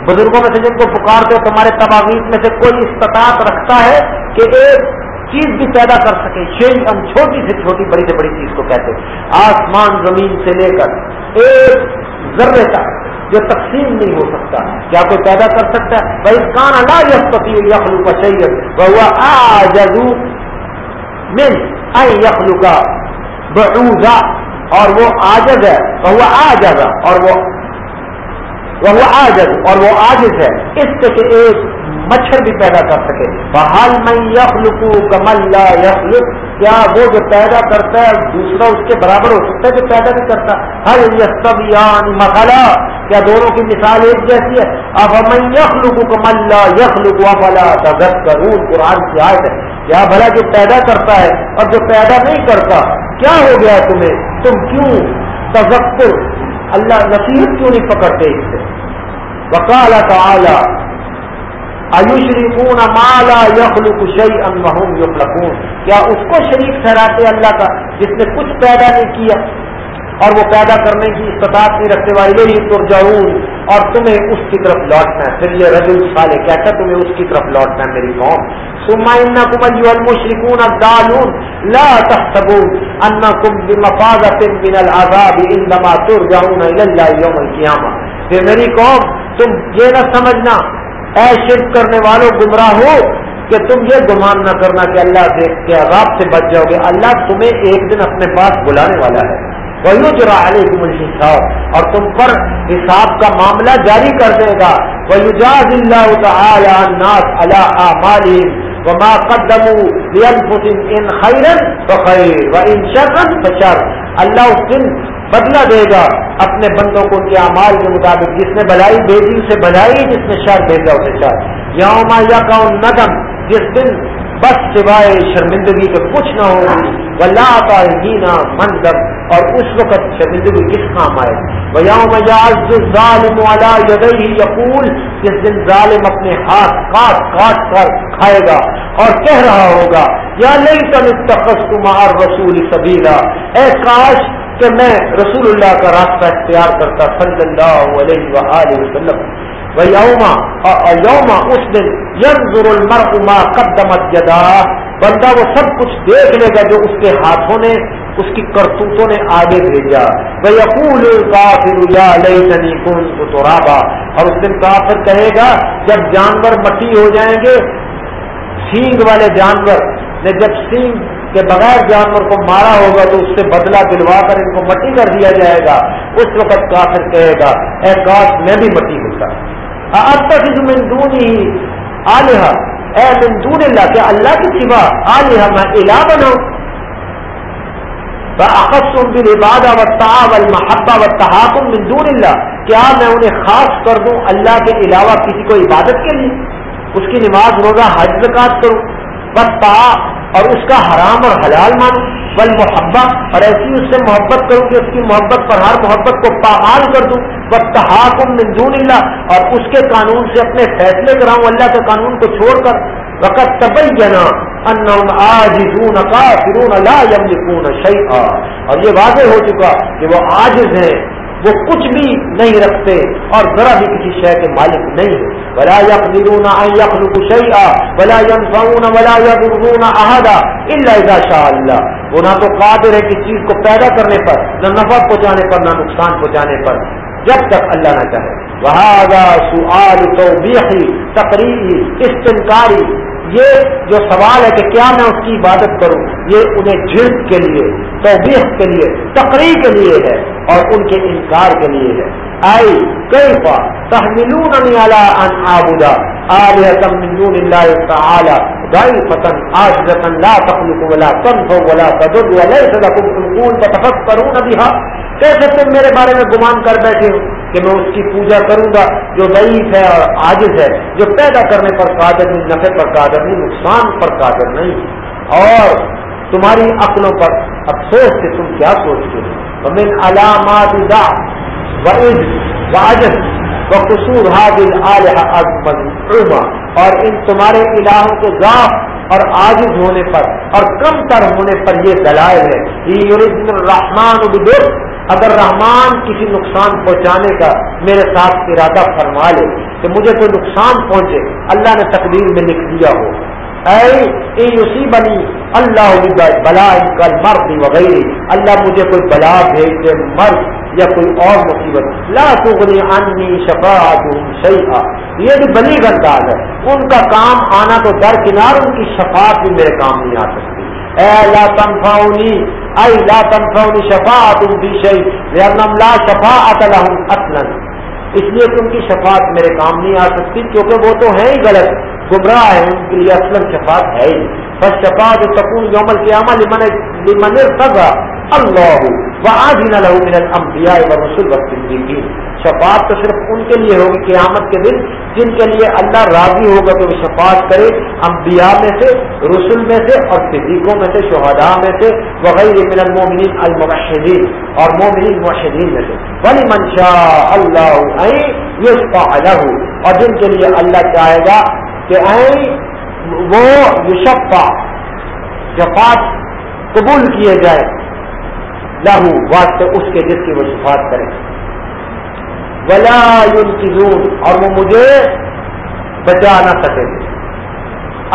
بزرگوں میں سے جن کو پکارتے ہو، تمہارے تباغیت میں سے کوئی استطاعت رکھتا ہے کہ ایک چیز بھی پیدا کر سکے؟ شیل ہم چھوٹی سے چھوٹی، بڑی سے بڑی چیز کو کہتے ہیں۔ آسمان، زمین سے لے کر ایک ذرے تک جو تقسیم نہیں ہو سکتا۔ کیا کوئی پیدا کر سکتا ہے؟ بھائی کان اللہ یخلو یخلو کا شعیت وہ آجو من یخلو کا اور وہ آجز ہے وہ آجز اور وہ وہ آجز اور وہ آجز ہے۔ اس سے کہ ایک مچھر بھی پیدا کر سکے۔ بحال میں یخلق کمل لا یخلق کیا وہ جو پیدا کرتا ہے، دوسرا اس کے برابر ہو سکتا ہے جو پیدا نہیں کرتا۔ ہر یستب یان مخلا کیا دونوں کی مثال ایک جیسی ہے؟ اب میں یخلق کمل لا یخلق وفلا تذکرون قرآن کی آیت ہے۔ یا بھلا جو پیدا کرتا ہے اور جو پیدا نہیں کرتا، کیا ہو گیا تمہیں؟ تم کیوں تذکر اللہ نصیحت کیوں نہیں پکڑتے اس سے؟ وکال تعالی آیوشریفون مالا یخلق شیئا وهم یخلقون؟ کیا اس کو شریک ٹھہراتے اللہ کا جس نے کچھ پیدا نہیں کیا اور وہ پیدا کرنے کی استطاعت نہیں رکھتے والے ہی ترجعون۔ اور تمہیں اس کی طرف لوٹنا ہے۔ پھر یہ رجل سالے کہتا تمہیں اس کی طرف لوٹنا ہے میری قوم۔ سما انکم ایها المشركون لا انکم من العذاب انما ترجعون میری قوم، تم یہ نہ سمجھنا، اے شرک کرنے والوں گمراہ ہو کہ تم یہ گمان نہ کرنا کہ اللہ سے کے عذاب سے بچ جاؤ گے۔ اللہ تمہیں ایک دن اپنے پاس بلانے والا ہے۔ وہی جو راہ الحساب۔ اور تم پر حساب کا معاملہ جاری کر دے گا۔ وہ اللہ تعالی الناس علی اعمالهم وما قدموا لانفسهم ان خيرا فخير وان شرا فشر۔ اللہ اس دن بدلہ دے گا۔ اپنے بندوں کو ان کے اعمال کے مطابق جس نے بلائی بھیجی اسے بلائی، جس نے شر بھیجا، اسے شر۔ یوم یقون ندم جس دن بس سوائے شرمندگی کے کچھ نہ ہوگی ولا ہی نہ مندم۔ اور اس وقت شرمندگی کس کام آئے وہ ظالم والا یدئی یقول جس دن ظالم اپنے ہاتھ کاٹ کاٹ کر کھائے گا اور کہہ رہا ہوگا، یا نہیں تم تخص رسول سبیلا، اے کاش کہ میں رسول اللہ کا راستہ اختیار کرتا صلی اللہ علیہ وآلہ وسلم۔ یوما یوما اس دن ینظر المرء ما قدمت یدا بندہ وہ سب کچھ دیکھ لے گا جو اس کے ہاتھوں نے اس کی کرتوتوں نے آگے بھیجا۔ وہ ترابا۔ اور اس دن کافر کہے گا، جب جانور مٹی ہو جائیں گے، سینگ والے جانور نے جب سینگ کے بغیر جانور کو مارا ہوگا تو اس سے بدلہ دلوا کر ان کو مٹی کر دیا جائے گا۔ اس وقت کافر کہے گا، اے کاش میں بھی مٹی ہوتا۔ اب تک من دون ہی آلیہ اے من دون اللہ کیا اللہ کی سوا آلیہ میں الہ بناؤں۔ و تعاب المحبہ و تحاکم من دون اللہ کیا میں انہیں خاص کر دوں اللہ کے علاوہ کسی کو عبادت کے لیے؟ اس کی نماز روزہ حج زکات کروں، بس اور اس کا حرام اور حلال مانوں بل محبت اور ایسی اس سے محبت کروں کہ اس کی محبت پر، ہر محبت کو پامال کر دوں بس تحاکم من دون اللہ اور اس کے قانون سے اپنے فیصلے کراؤں، اللہ کے قانون کو چھوڑ کر وقت تبینا ان آج کا فرون اللہ یملکون شیئا۔ اور یہ واضح ہو چکا کہ وہ آجز ہیں، وہ کچھ بھی نہیں رکھتے اور ذرا بھی کسی شے کے مالک نہیں بلا یقرون یخلق شیئا بلا ینفعون ولا یضرون احدا الا اذا شاء اللہ۔ وہ نہ تو قادر ہے کسی چیز کو پیدا کرنے پر، نہ نفع پہنچانے پر، نہ نقصان پہنچانے پر۔ جب تک اللہ نہ چاہے۔ وہاں سؤال توبیخی تقریری استنکاری۔ یہ جو سوال ہے کہ کیا میں اس کی عبادت کروں، یہ انہیں جلد کے لیے، توبیخ کے لیے، تقریر کے لیے ہے اور ان کے انکار کے لیے ہے۔ آئی کئی پا تحملون ان آلیہ من دون اللہ تعالی لا تخلق ولا ولا ولیس لکم فتفکرون بها۔ کیسے تم میرے بارے میں گمان کر بیٹھے ہو؟ کہ میں اس کی پوجا کروں گا جو ضعیف ہے اور عاجز ہے، جو پیدا کرنے پر قادر نہیں نفے پر قادر نہیں، نقصان پر قادر نہیں۔ اور تمہاری عقلوں پر افسوس سے تم کیا سوچتے ہو۔ من علامات واجد و قصور حاضر عالح اور ان تمہارے الہوں کے ذات اور عاجز ہونے پر اور کم تر ہونے پر یہ دلائل ہے رحمان اگر رحمان کسی نقصان پہنچانے کا میرے ساتھ ارادہ فرما لے کہ مجھے کوئی نقصان پہنچے، اللہ نے تقدیر میں لکھ دیا ہو۔ اے اسی بنی اللہ بلا کل مرد وغیرہ اللہ مجھے کوئی بلا بھیج دے، مرد یا کوئی اور مصیبت۔ لا تغنی عنی شفاعت شیئا۔ یہ بھی بلی گنداز ہے۔ ان کا کام آنا تو درکنار ان کی شفاعت بھی میرے کام نہیں آ سکتی۔ اے لا تنفعونی اے لا تنفعونی شفاعت بھی شئی لأنم لا شفاعت لهم اصلا۔ اس لیے کہ ان کی شفاعت میرے کام نہیں آ سکتی، کیونکہ وہ تو ہے ہی غلط۔ گمراہ ہے ان کے لیے اصلا شفاعت ہے ہی۔ بس شفاعت تکون یوم القیامہ لمن لمن ارتضى اللہ وعادنا له من الانبیاء والرسل والصدیقین۔ شفاعت تو صرف ان کے لیے ہوگی قیامت کے دن، جن کے لیے اللہ راضی ہوگا تو وہ شفاعت کرے، انبیاء میں سے رسول میں سے اور صدیقوں میں سے، شہداء میں سے، وغیرہ من المومنین المبشدین اور مومنین معشدین میں سے۔ ولی منشا اللہ الح اور جن کے لیے اللہ چاہے گا کہ وہ یشفا شفاعت قبول کیے جائے لاہو واسطے اس کے جس کی وہ شفاعت کرے۔ ولا ينقذون، اور وہ مجھے بچا نہ سکے۔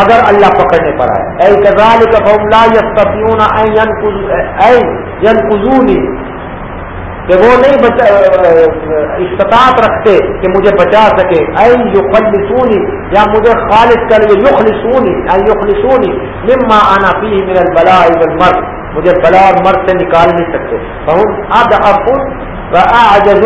اگر اللہ پکڑنے پر آئے۔ اے کزال کا فملہ ین کزونی کہ وہ نہیں بچا استطاعت رکھتے کہ مجھے بچا سکے۔ اے یو خلسونی یا مجھے خالص کر یہ یخ لسونی اے یخ لسونی مما آنا پی میرا بلا مرد مجھے بلا اور مرد سے نکال نہیں سکتے۔ بہت اد افن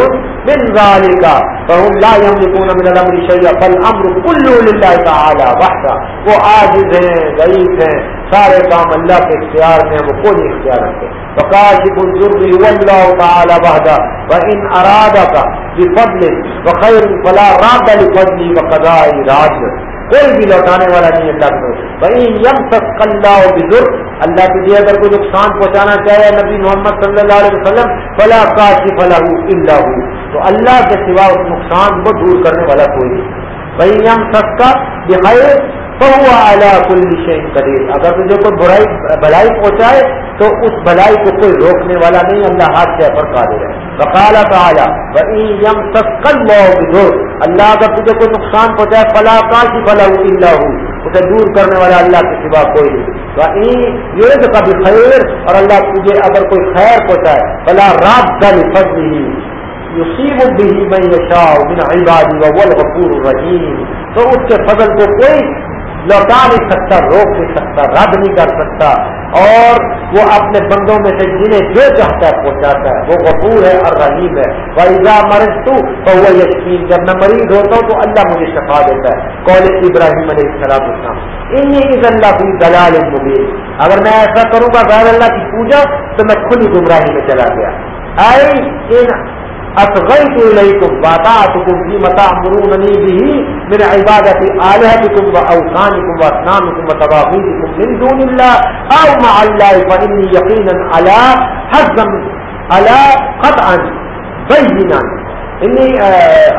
من ذلك فهم لا يملكون من الامر شيئا فالامر كله لله تعالى وحده. وہ عاجز ہیں، ضعیف ہیں، سارے کام اللہ کے اختیار میں وہ کوئی اختیار رکھتے وکاشف الضر هو الله تعالى وحده. وان ارادك بفضل وخير فلا راد لفضله وقضاء راجع کوئی بھی لوٹانے والا نہیں اللہ کو بھائی یم تک اللہ بزرگ اللہ تجھے اگر کوئی نقصان پہنچانا چاہے، نبی محمد صلی اللہ علیہ وسلم، فلا کاشی فلاح اللہ تو اللہ کے سوا اس نقصان کو دور کرنے والا کوئی نہیں۔ بھائی یم تک کا بخیر اعلیٰ کل شین قدیر۔ اگر تجھے کوئی برائی بھلائی پہنچائے تو اس بھلائی کو کوئی روکنے والا نہیں، اللہ ہاتھ سے پر قادر ہے۔ بقالا تعالیٰ یم تسکل اللہ اگر تجھے کوئی نقصان پہنچائے، فلا کاشی فلاح اللہ اسے دور کرنے والا اللہ کے سوا کوئی نہیں۔ یہ تو کبھی خیر اور اللہ تجھے اگر کوئی خیر پہنچائے، فلا رات دل فضل یصیب به من یشاء من عبادی، وهو الغفور الرحیم۔ تو اس کے فضل کو کوئی لوٹا نہیں سکتا، روک نہیں سکتا، رد نہیں کر سکتا۔ اور وہ اپنے بندوں میں سے جنہیں جو چاہتا ہے پہنچاتا ہے۔ وہ غفور ہے اور رحیم ہے۔ ویزا مرض تو وہ یقین جب میں مریض ہوتا ہوں تو اللہ مجھے شفا دیتا ہے۔ کال ابراہیم علیہ السلام۔ اسلام ان اللہ بھی دلال مبین اگر میں ایسا کروں گا غیر اللہ کی پوجا، تو میں کھلی گمراہی میں چلا گیا۔ آئی ان اصغیت الیکم واتعتکم فی متعمروننی به من عبادت آلہتکم و اوثانکم و اصنامکم و من دون اللہ او مع اللہ فانی یقینا علا حزم علا قطعا بینا انی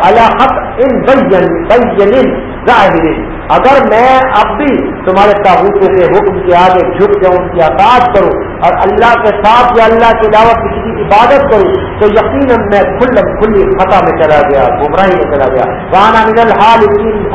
علا قطع ان بین بین ظاہر اگر میں اب بھی تمہارے تابوتوں کے حکم کے آگے جھک جاؤں ان کی اطاعت کروں اور اللہ کے ساتھ یا اللہ کے علاوہ کسی کی عبادت کروں، تو یقیناً میں کھلم کھلی خطا میں چلا گیا، گمراہی میں چلا گیا۔ رانا من الحال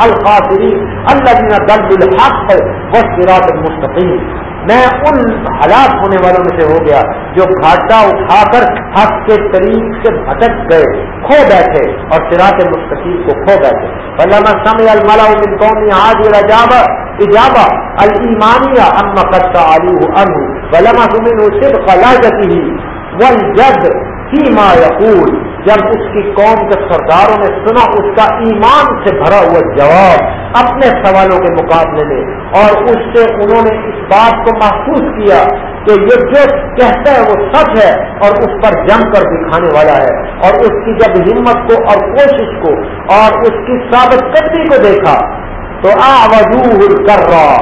الخاصری اللہ دل الحق ہے وہ سراط المستقیم میں ان ہلاک ہونے والوں میں سے ہو گیا جو گھاٹا اٹھا کر حق کے طریق سے بھٹک گئے، کھو بیٹھے اور سراط مستقیم کو کھو بیٹھے۔ علامہ سمع الملا من قومی آج رجاب اجابا المانیہ ام قطع علی ان علامہ سمین صرف خلاجتی ہی والجد فی ما یقول، جب اس کی قوم کے سرداروں نے سنا، اس کا ایمان سے بھرا ہوا جواب اپنے سوالوں کے مقابلے میں، اور اس سے انہوں نے اس بات کو محسوس کیا کہ یہ جو کہتا ہے وہ سچ ہے، اور اس پر جم کر دکھانے والا ہے۔ اور اس کی جب ہمت کو اور کوشش کو اور اس کی ثابت قدمی کو دیکھا، تو آ وجوہ کر رہا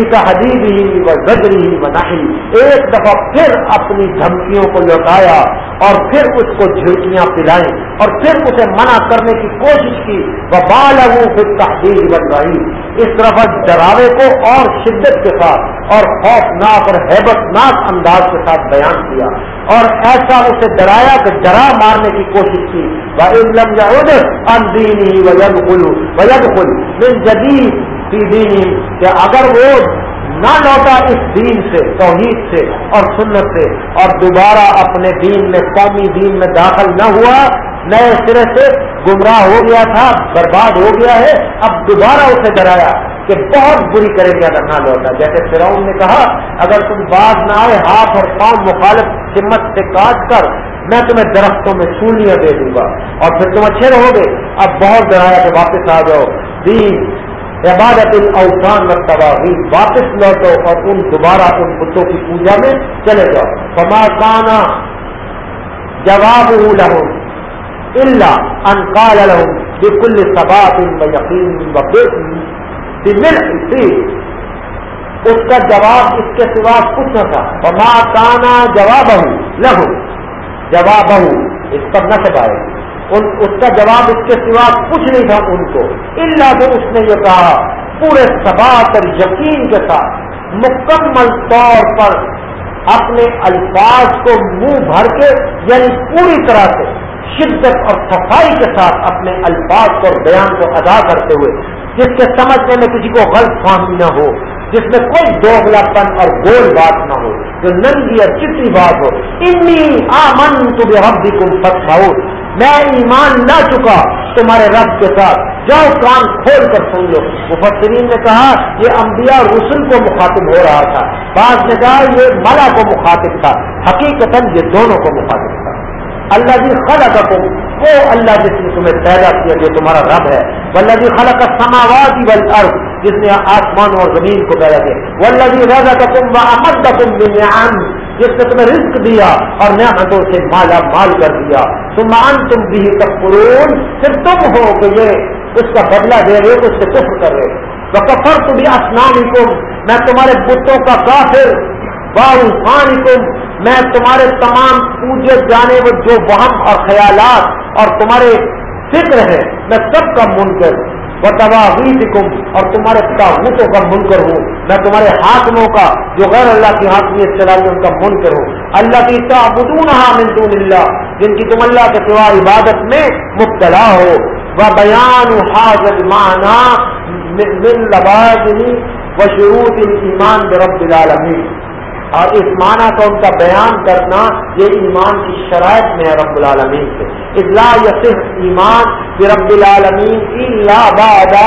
حدیبی و زجری و نہیں ایک دفعہ پھر اپنی دھمکیوں کو لوٹایا اور پھر اس کو جھڑکیاں پلائیں اور پھر اسے منع کرنے کی کوشش کی۔ وہ بالغ پھر تحدید بن رہی اس طرح ڈراوے کو اور شدت کے ساتھ اور خوفناک اور حیبت ناک انداز کے ساتھ بیان کیا۔ اور ایسا اسے ڈرایا کہ ڈرا مارنے کی کوشش کی۔ وہ علم اندینی جدید دینی کہ اگر وہ نہ لوٹا اس دین سے، توحید سے اور سنت سے اور دوبارہ اپنے دین میں، قومی دین میں داخل نہ ہوا، نئے سرے سے گمراہ ہو گیا تھا، برباد ہو گیا ہے، اب دوبارہ اسے ڈرایا کہ بہت بری کرے گی اگر نہ لوٹا۔ جیسے فرعون نے کہا، اگر تم باز نہ آئے، ہاتھ اور پاؤں مخالف سمت سے کاٹ کر میں تمہیں درختوں میں سولیاں دے دوں گا اور پھر تم اچھے رہو گے۔ اب بہت ڈرایا کہ واپس آ جاؤ۔ دین عبادت الاوسان و تباہی واپس لوٹو اور ان دوبارہ ان بتوں کی پوجا میں چلے جاؤ۔ فما کانا جواب لہو اللہ انکال بالکل سبات یقین اس کا جواب اس کے سوا کچھ نہ تھا۔ وما کانا جواب لہو جواب اس پر نہ سکھائے اس کا جواب اس کے سوا کچھ نہیں تھا ان کو۔ اللہ تو اس نے یہ کہا، پورے سبات اور یقین کے ساتھ مکمل طور پر اپنے الفاظ کو منہ بھر کے یعنی پوری طرح سے شدت اور صفائی کے ساتھ اپنے الفاظ کو بیان کو ادا کرتے ہوئے، جس کے سمجھنے میں کسی کو غلط فہمی نہ ہو، جس میں کوئی دوگلا پن اور گول بات نہ ہو، جو ننگی اور چتری بات ہو، انی آمن تم بھی کم میں ایمان نہ چکا تمہارے رب کے ساتھ۔ جاؤ کان کھول کر سن لو۔ مفسرین نے کہا، یہ انبیاء رسول کو مخاطب ہو رہا تھا۔ بعض نے کہا، یہ ملا کو مخاطب تھا۔ حقیقت یہ دونوں کو مخاطب تھا۔ اللہ جی خلا کا وہ اللہ جس نے تمہیں پیدا کیا، جو تمہارا رب ہے۔ ولہ جی خلا کا سماواد بل جس نے آسمان اور زمین کو پیدا کیا۔ ولہ جی رضا کا تم احمد کا تم جس نے تمہیں رزق دیا اور نعمتوں سے مالا مال کر دیا۔ تم تم بھی تک پھر تم ہو کہ یہ اس کا بدلہ دے رہے، اس سے کفر کر رہے۔ وہ کفر تم بھی اسنام میں تمہارے بتوں کا کافر باؤ میں تمہارے تمام پوجے جانے وہ جو وہم اور خیالات اور تمہارے فکر ہے میں سب کا منکر۔ وہ تباہی اور تمہارے تعبتوں کا منکر ہوں۔ میں تمہارے حاکموں کا، جو غیر اللہ کی حاکمیت چلائی ان کا منکر ہوں۔ اللہ کی تعبدون من دون اللہ جن کی تم اللہ کے سوا عبادت میں مبتلا ہو۔ وہ بیان حاضر مانا من لبادنی و شروط ایمان برب العالمین اور اس معنی کا ان کا بیان کرنا یہ ایمان کی شرائط میں ہے رب العالمین سے۔ اضلاع یا صرف ایمان رب العالمین بادا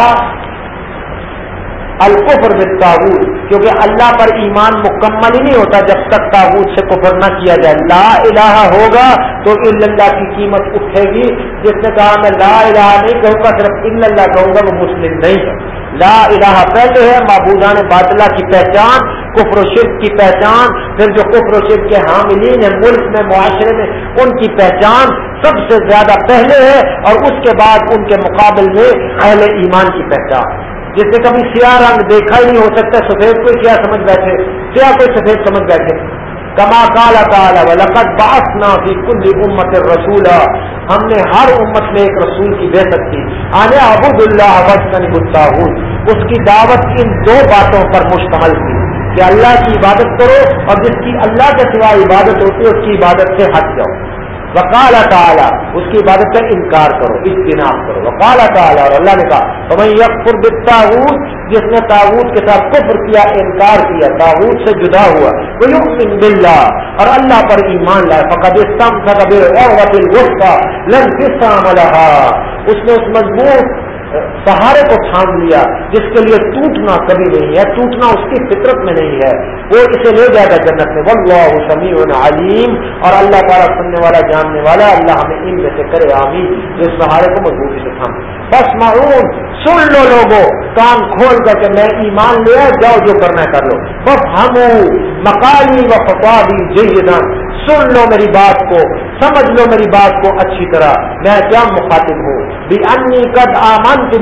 الکفر بالتاغوت کیونکہ اللہ پر ایمان مکمل ہی نہیں ہوتا جب تک تاغوت سے کفر نہ کیا جائے۔ لا الہ ہوگا تو اللہ کی قیمت اٹھے گی۔ جس نے کہا میں لا الہ نہیں کہوں گا، صرف اللہ کہوں گا، وہ مسلم نہیں ہے۔ لا الہ پہلے ہے، معبودان باطلہ کی پہچان، کفر و شرک کی پہچان، پھر جو کفر و شرک کے حاملین ہیں، ملک میں، معاشرے میں، ان کی پہچان سب سے زیادہ پہلے ہے اور اس کے بعد ان کے مقابل میں اہل ایمان کی پہچان۔ جس نے کبھی سیاہ رنگ دیکھا ہی نہیں، ہو سکتا سفید کوئی کیا سمجھ بیٹھے، سیاہ کوئی سفید سمجھ بیٹھے۔ کما کالا کالا لقت باس نہ کل امت رسول ہم نے ہر امت میں ایک رسول کی بے سکتی آنے ابود اللہ وسطن الطاحود اس کی دعوت ان دو باتوں پر مشتمل تھی، کہ اللہ کی عبادت کرو اور جس کی اللہ کے سوا عبادت ہوتی ہے، اس کی عبادت سے ہٹ جاؤ۔ وکالا تعالیٰ، اس کی عبادت کا انکار کرو، اجتناب کرو۔ وکالا تعالیٰ، اور اللہ نے کہا تو میں یکفر بالتاغوت جس نے تاغوت کے ساتھ کفر کیا، انکار کیا تاغوت سے جدا ہوا وہ یؤمن باللہ اور اللہ پر ایمان لائے، فقد استمسک بالعروۃ الوثقی لن تسام لها اس نے اس مضبوط سہارے کو تھام لیا، جس کے لیے ٹوٹنا کبھی نہیں ہے، ٹوٹنا اس کی فطرت میں نہیں ہے۔ وہ اسے لے جائے گا جنت میں۔ واللہ سمیع علیم۔ اور اللہ تعالیٰ سننے والا، جاننے والا، اللہ ہمیں ان میں سے کرے، آمین۔ جو سہارے کو مضبوطی سے تھام۔ بس معروم سن لو لوگوں کام کھول کر کے میں ایمان لیا جاؤ، جو کرنا کر لو۔ بس ہم مکالی و فتوی جی سن لو میری بات کو، سمجھ لو میری بات کو اچھی طرح۔ میں کیا مخاطب ہوں؟ بھی انی قد آمن تو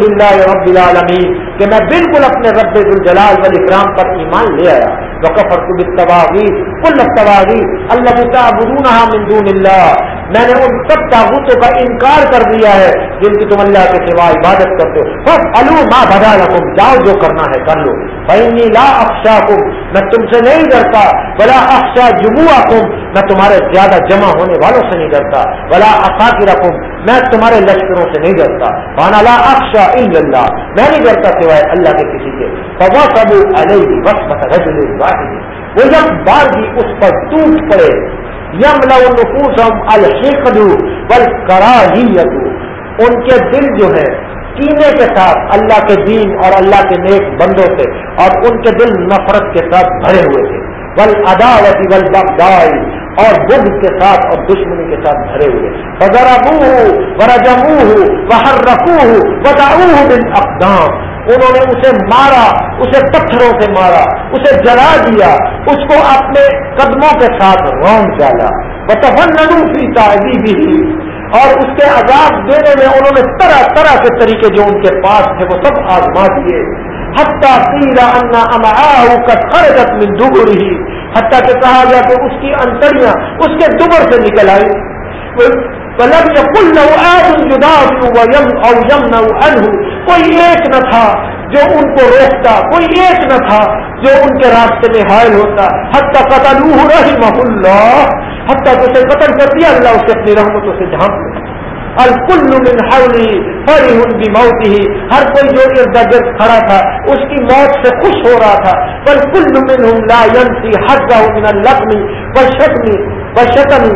رب العالمین۔ کہ میں بالکل اپنے رب الجلال ولی اکرام پر ایمان لے آیا۔ وقفر تو بالتواغی کل التواغی اللہ تعبدون من دون اللہ۔ میں نے ان سب تابوتوں کا انکار کر دیا ہے جن کی تم اللہ کے سوا عبادت کرتے ہو۔ بس الو ماں بدا لکم جاؤ جو کرنا ہے کر لو۔ بھائی لا افشا کم میں تم سے نہیں ڈرتا۔ بلا افشا جمعہ کم میں تمہارے زیادہ جمع ہونے والوں سے نہیں ڈرتا۔ بلا افا کی رقم میں تمہارے لشکروں سے نہیں ڈرتا۔ بانا لا افشا ان اللہ میں نہیں ڈرتا سوائے اللہ کے کسی کے۔ ببا سبو علیہ بس بتا وہ جب بار بھی اس پر ٹوٹ پڑے یم لفوسم الحقد بل کراہیت ان کے دل جو ہے، کینے کے ساتھ اللہ کے دین اور اللہ کے نیک بندوں سے اور ان کے دل نفرت کے ساتھ بھرے ہوئے تھے. بل اداوتی بل بغدائی اور بدھ کے ساتھ اور دشمنی کے ساتھ بھرے ہوئے. بذرا منہ برا جموں بہر رکھوں بتاؤ بن اقدام انہوں نے اسے مارا، اسے پتھروں سے مارا، اسے جلا دیا، اس کو اپنے قدموں کے ساتھ رونگ ڈالا۔ بتفن فی تعزی بھی اور اس کے عذاب دینے میں انہوں نے طرح طرح کے طریقے جو ان کے پاس تھے، وہ سب آزما دیے۔ حتیٰ پیلا انا اما کا خرجت میں ڈوب رہی حتیٰ کہ کہا گیا کہ اس کی انتڑیاں اس کے دوبر سے نکل آئی لب یا کل نو جدا یم او یم نو کوئی ایک نہ تھا جو ان کو روکتا، کوئی ایک نہ تھا جو ان کے راستے میں حائل ہوتا۔ حتیٰ قتل رحمہ اللہ، حتیٰ کہ اسے قتل کر دیا، اللہ اسے اپنی رحمتوں سے جھانک لیا الکل من حولی فری ان کی موت ہی ہر کوئی جو ارد گرد کھڑا تھا، اس کی موت سے خوش ہو رہا تھا۔ بل کل من ہوں لا ینسی حد من القمی بشکمی بشکمی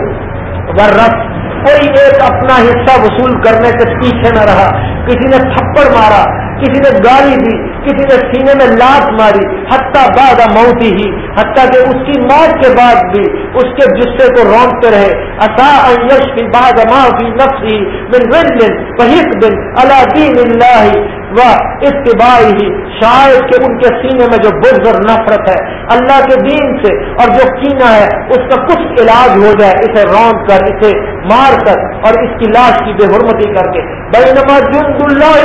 ورف کوئی ایک اپنا حصہ وصول کرنے سے پیچھے نہ رہا۔ کسی نے تھپڑ مارا، کسی نے گالی دی، کسی نے سینے میں لات ماری، حتیٰ بعد موتی ہی۔ حتیٰ کہ اس کی موت کے بعد بھی اس کے جسے کو رونتے رہے۔ اصا یش کی بعد معافی نفسی بن بن وحیق بن اللہ دین اللہ و اتباع ہی شاید کہ ان کے سینے میں جو بز اور نفرت ہے، اللہ کے دین سے اور جو کینا ہے، اس کا کچھ علاج ہو جائے، اسے رونق کر، اسے مار کر اور اس کی لاش کی بے حرمتی کر کے۔ بینما جند اللہ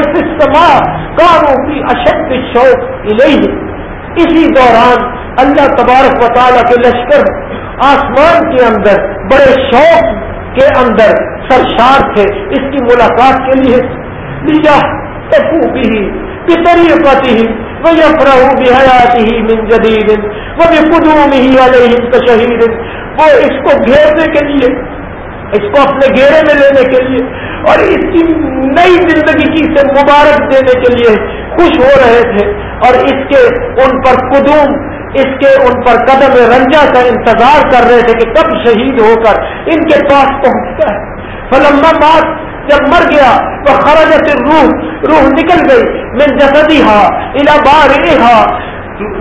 کانوں کی اشد شوق الہی اسی دوران اللہ تبارک و تعالیٰ کے لشکر آسمان کے اندر، بڑے شوق کے اندر سرشار تھے۔ اس کی ملاقات کے لیے لیا به بطريقته ويفرح بحياته من جديد وبقدومه عليهم كشهيد۔ وہ اس کو گھیرنے کے لیے، اس کو اپنے گھیرے میں لینے کے لیے اور اس کی نئی زندگی کی سے مبارک دینے کے لیے خوش ہو رہے تھے اور اس کے ان پر قدوم اس کے ان پر قدم رنجا کا انتظار کر رہے تھے کہ کب شہید ہو کر ان کے پاس پہنچتا ہے۔ فلما بات جب مر گیا وہ خرجت روح روح نکل گئی میں جسدی ہا الا بار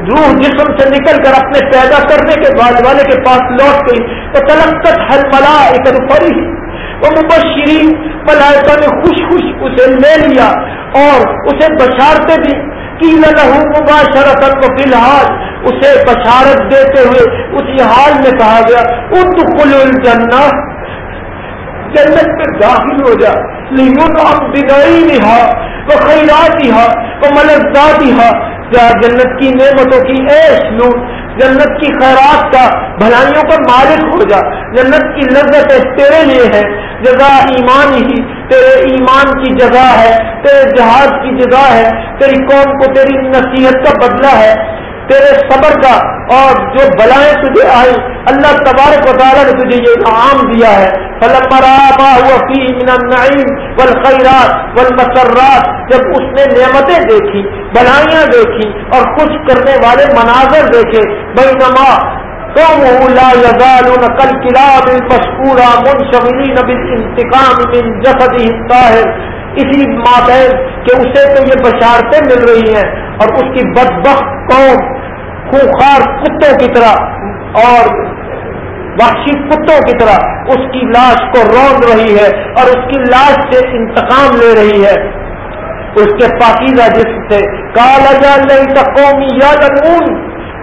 روح جسم سے نکل کر اپنے پیدا کرنے کے بعد والے کے پاس لوٹ گئی۔ تو تلقت ہر ملا ایک پری وہ مبشری ملائکہ نے خوش خوش اسے لے لیا اور اسے بشارتے بھی کی لہو مباشرت کو فی الحال، اسے بشارت دیتے ہوئے اسی حال میں کہا گیا ادخل الجنہ، جنت میں داخل ہو جا لیکن آپ بنائی نہا وہ خیرات ہا وہ ملزات ہا جنت کی نعمتوں کی ایش لو، جنت کی خیرات کا، بھلائیوں کا مالک ہو جا، جنت کی لذت تیرے لیے ہے جگہ ایمان ہی، تیرے ایمان کی جگہ ہے، تیرے جہاز کی جگہ ہے، تیری قوم کو تیری نصیحت کا بدلہ ہے۔ تیرے صبر کا اور جو بلائیں تجھے آئی اللہ تبارک و تعالیٰ نے تجھے یہ انعام دیا ہے۔ والمسرات، جب اس نے نعمتیں دیکھی، بلائیاں دیکھی اور خوش کرنے والے مناظر دیکھے بھائی نما لا يزالون كالكلاب المشكورة منشغلين بالانتقام من جسده الطاهر. اسی ماتحت کہ اسے تو یہ بشارتیں مل رہی ہیں اور اس کی بدبخت قوم خوخار کتوں کی طرح اور وحشی کتوں کی طرح اس کی لاش کو روند رہی ہے اور اس کی لاش سے انتقام لے رہی ہے۔ اس کے پاکیزہ جس سے کالا جا نہیں قومی، یا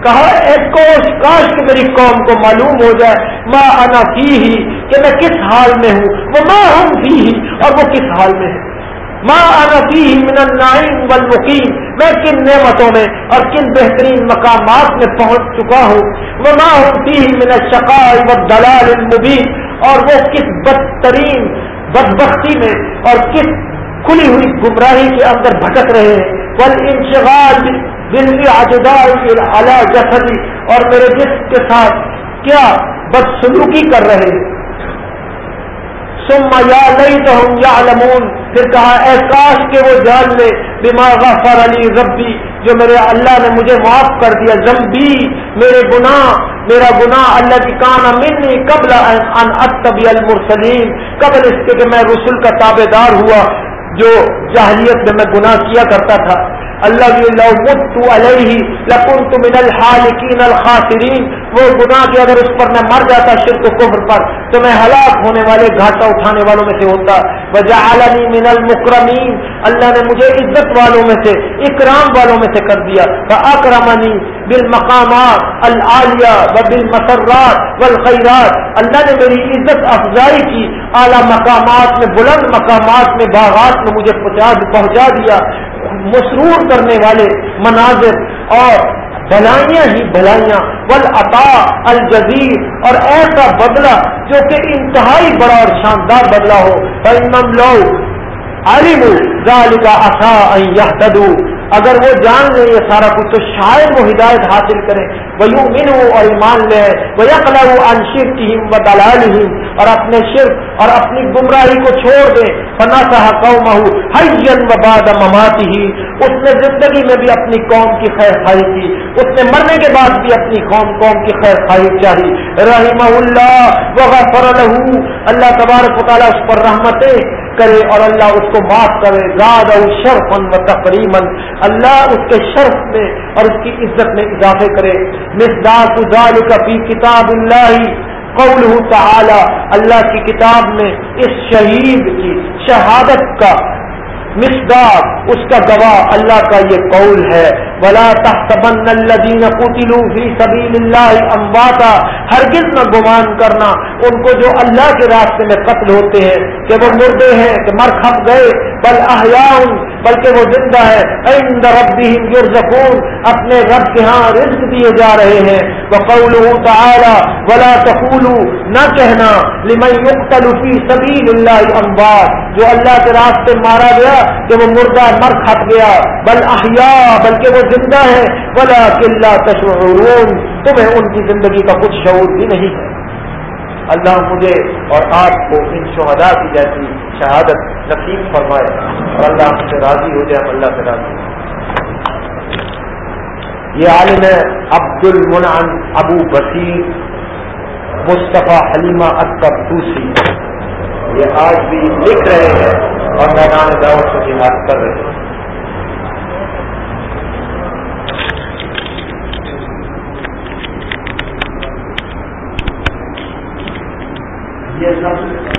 کہا ایک کوش کاش کی میری قوم کو معلوم ہو جائے ماں انا فی ہی کہ میں کس حال میں ہوں، وہ ماں ہوں فی ہی اور وہ کس حال میں ہے ماں انفی من النعیم والمقیم، میں کن نعمتوں میں اور کن بہترین مقامات میں پہنچ چکا ہوں، وہ ماں فی من الشقاء والدلال المبین، اور وہ کس بدترین بدبختی میں اور کس کھلی ہوئی گمراہی کے اندر بھٹک رہے ہیں بل انشغال دل اعلی جسدی اور میرے جسم کے ساتھ کیا بدسلوکی کر رہے ہیں؟ یا نہیں تو ہم یا لمون پھر کہا احساس کے وہ جان لے دماغ فر علی ربی، جو میرے اللہ نے مجھے معاف کر دیا زمبی میرے گناہ، میرا گناہ اللہ کی کان منی قبل ان اتبی المرسلین، قبل اس کے کہ میں رسول کا تابے دار ہوا، جو جاہلیت میں میں گناہ کیا کرتا تھا۔ اللہ لو مت علیہ لکن تو من الحالکین الخاسرین وہ گناہ کے اگر اس پر میں مر جاتا، شرک و کفر پر، تو میں ہلاک ہونے والے، گھاٹا اٹھانے والوں میں سے ہوتا۔ وجہ عالمی من المکرمین، اللہ نے مجھے عزت والوں میں سے، اکرام والوں میں سے کر دیا۔ اکرمنی بالمقامات العالیہ و بالمسرات والخیرات۔ اللہ نے میری عزت افزائی کی، اعلیٰ مقامات میں، بلند مقامات میں، باغات میں مجھے پہنچا دیا۔ مسرور کرنے والے مناظر اور بھلائیاں ہی بھلائیاں ول عطا الجزیر، اور ایسا بدلہ جو کہ انتہائی بڑا اور شاندار بدلہ ہو لو عالم ذالک اصا یحتدو اگر وہ جان لیں یہ سارا کچھ، تو شاید وہ ہدایت حاصل کریں وہ یوں من اور ایمان لے وہ یقلا ان شرک و دلال اور اپنے شرک اور اپنی گمراہی کو چھوڑ دیں فنا صاح قوم حین و باد مماتی ہی اس نے زندگی میں بھی اپنی قوم کی خیر خائی کی۔ اس نے مرنے کے بعد بھی اپنی قوم قوم کی خیر خائی چاہی۔ رحیم اللہ وغفر له۔ اللہ تبارک و تعالیٰ اس پر رحمتیں کرے اور اللہ اس کو معاف کرے. زاد شرفن و تقریمن. اللہ اس کے شرف میں اور اس کی عزت میں اضافے کرے. مسداس کا فی کتاب اللہ. قول تعالی. اللہ کی کتاب میں اس شہید کی شہادت کا مسداد اس کا گواہ اللہ کا یہ قول ہے۔ ولا تحسبن الذين قتلوا في سبيل الله امواتا ہرگز نہ گمان کرنا ان کو جو اللہ کے راستے میں قتل ہوتے ہیں کہ وہ مردے ہیں، کہ مر کھپ گئے۔ بل احیاء بلکہ وہ زندہ ہے۔ عند ربهم يرزقون اپنے رب کے ہاں رزق دیے جا رہے ہیں۔ وقوله تعالی، ولا تقولوا، نہ کہنا، لمن يقتل في سبيل الله اموات جو اللہ کے راستے مارا گیا، کہ وہ مردہ مر کھپ گیا۔ بل احیاء، بلکہ وہ زندہ ہے۔ بلا قلعہ تشعرون، تمہیں ان کی زندگی کا کچھ شعور بھی نہیں ہے۔ اللہ مجھے اور آپ کو ان شہدا کی جیسی شہادت نصیب فرمائے اور اللہ ہم سے راضی ہو جائے، ہم اللہ سے راضی یہ عالم ہے عبد المنعن ابو بصیر مصطفیٰ حلیمہ اکبر دوسری یہ آج بھی لکھ رہے ہیں اور میدان دعوت سے جہاد کر رہے ہیں۔ یہ سب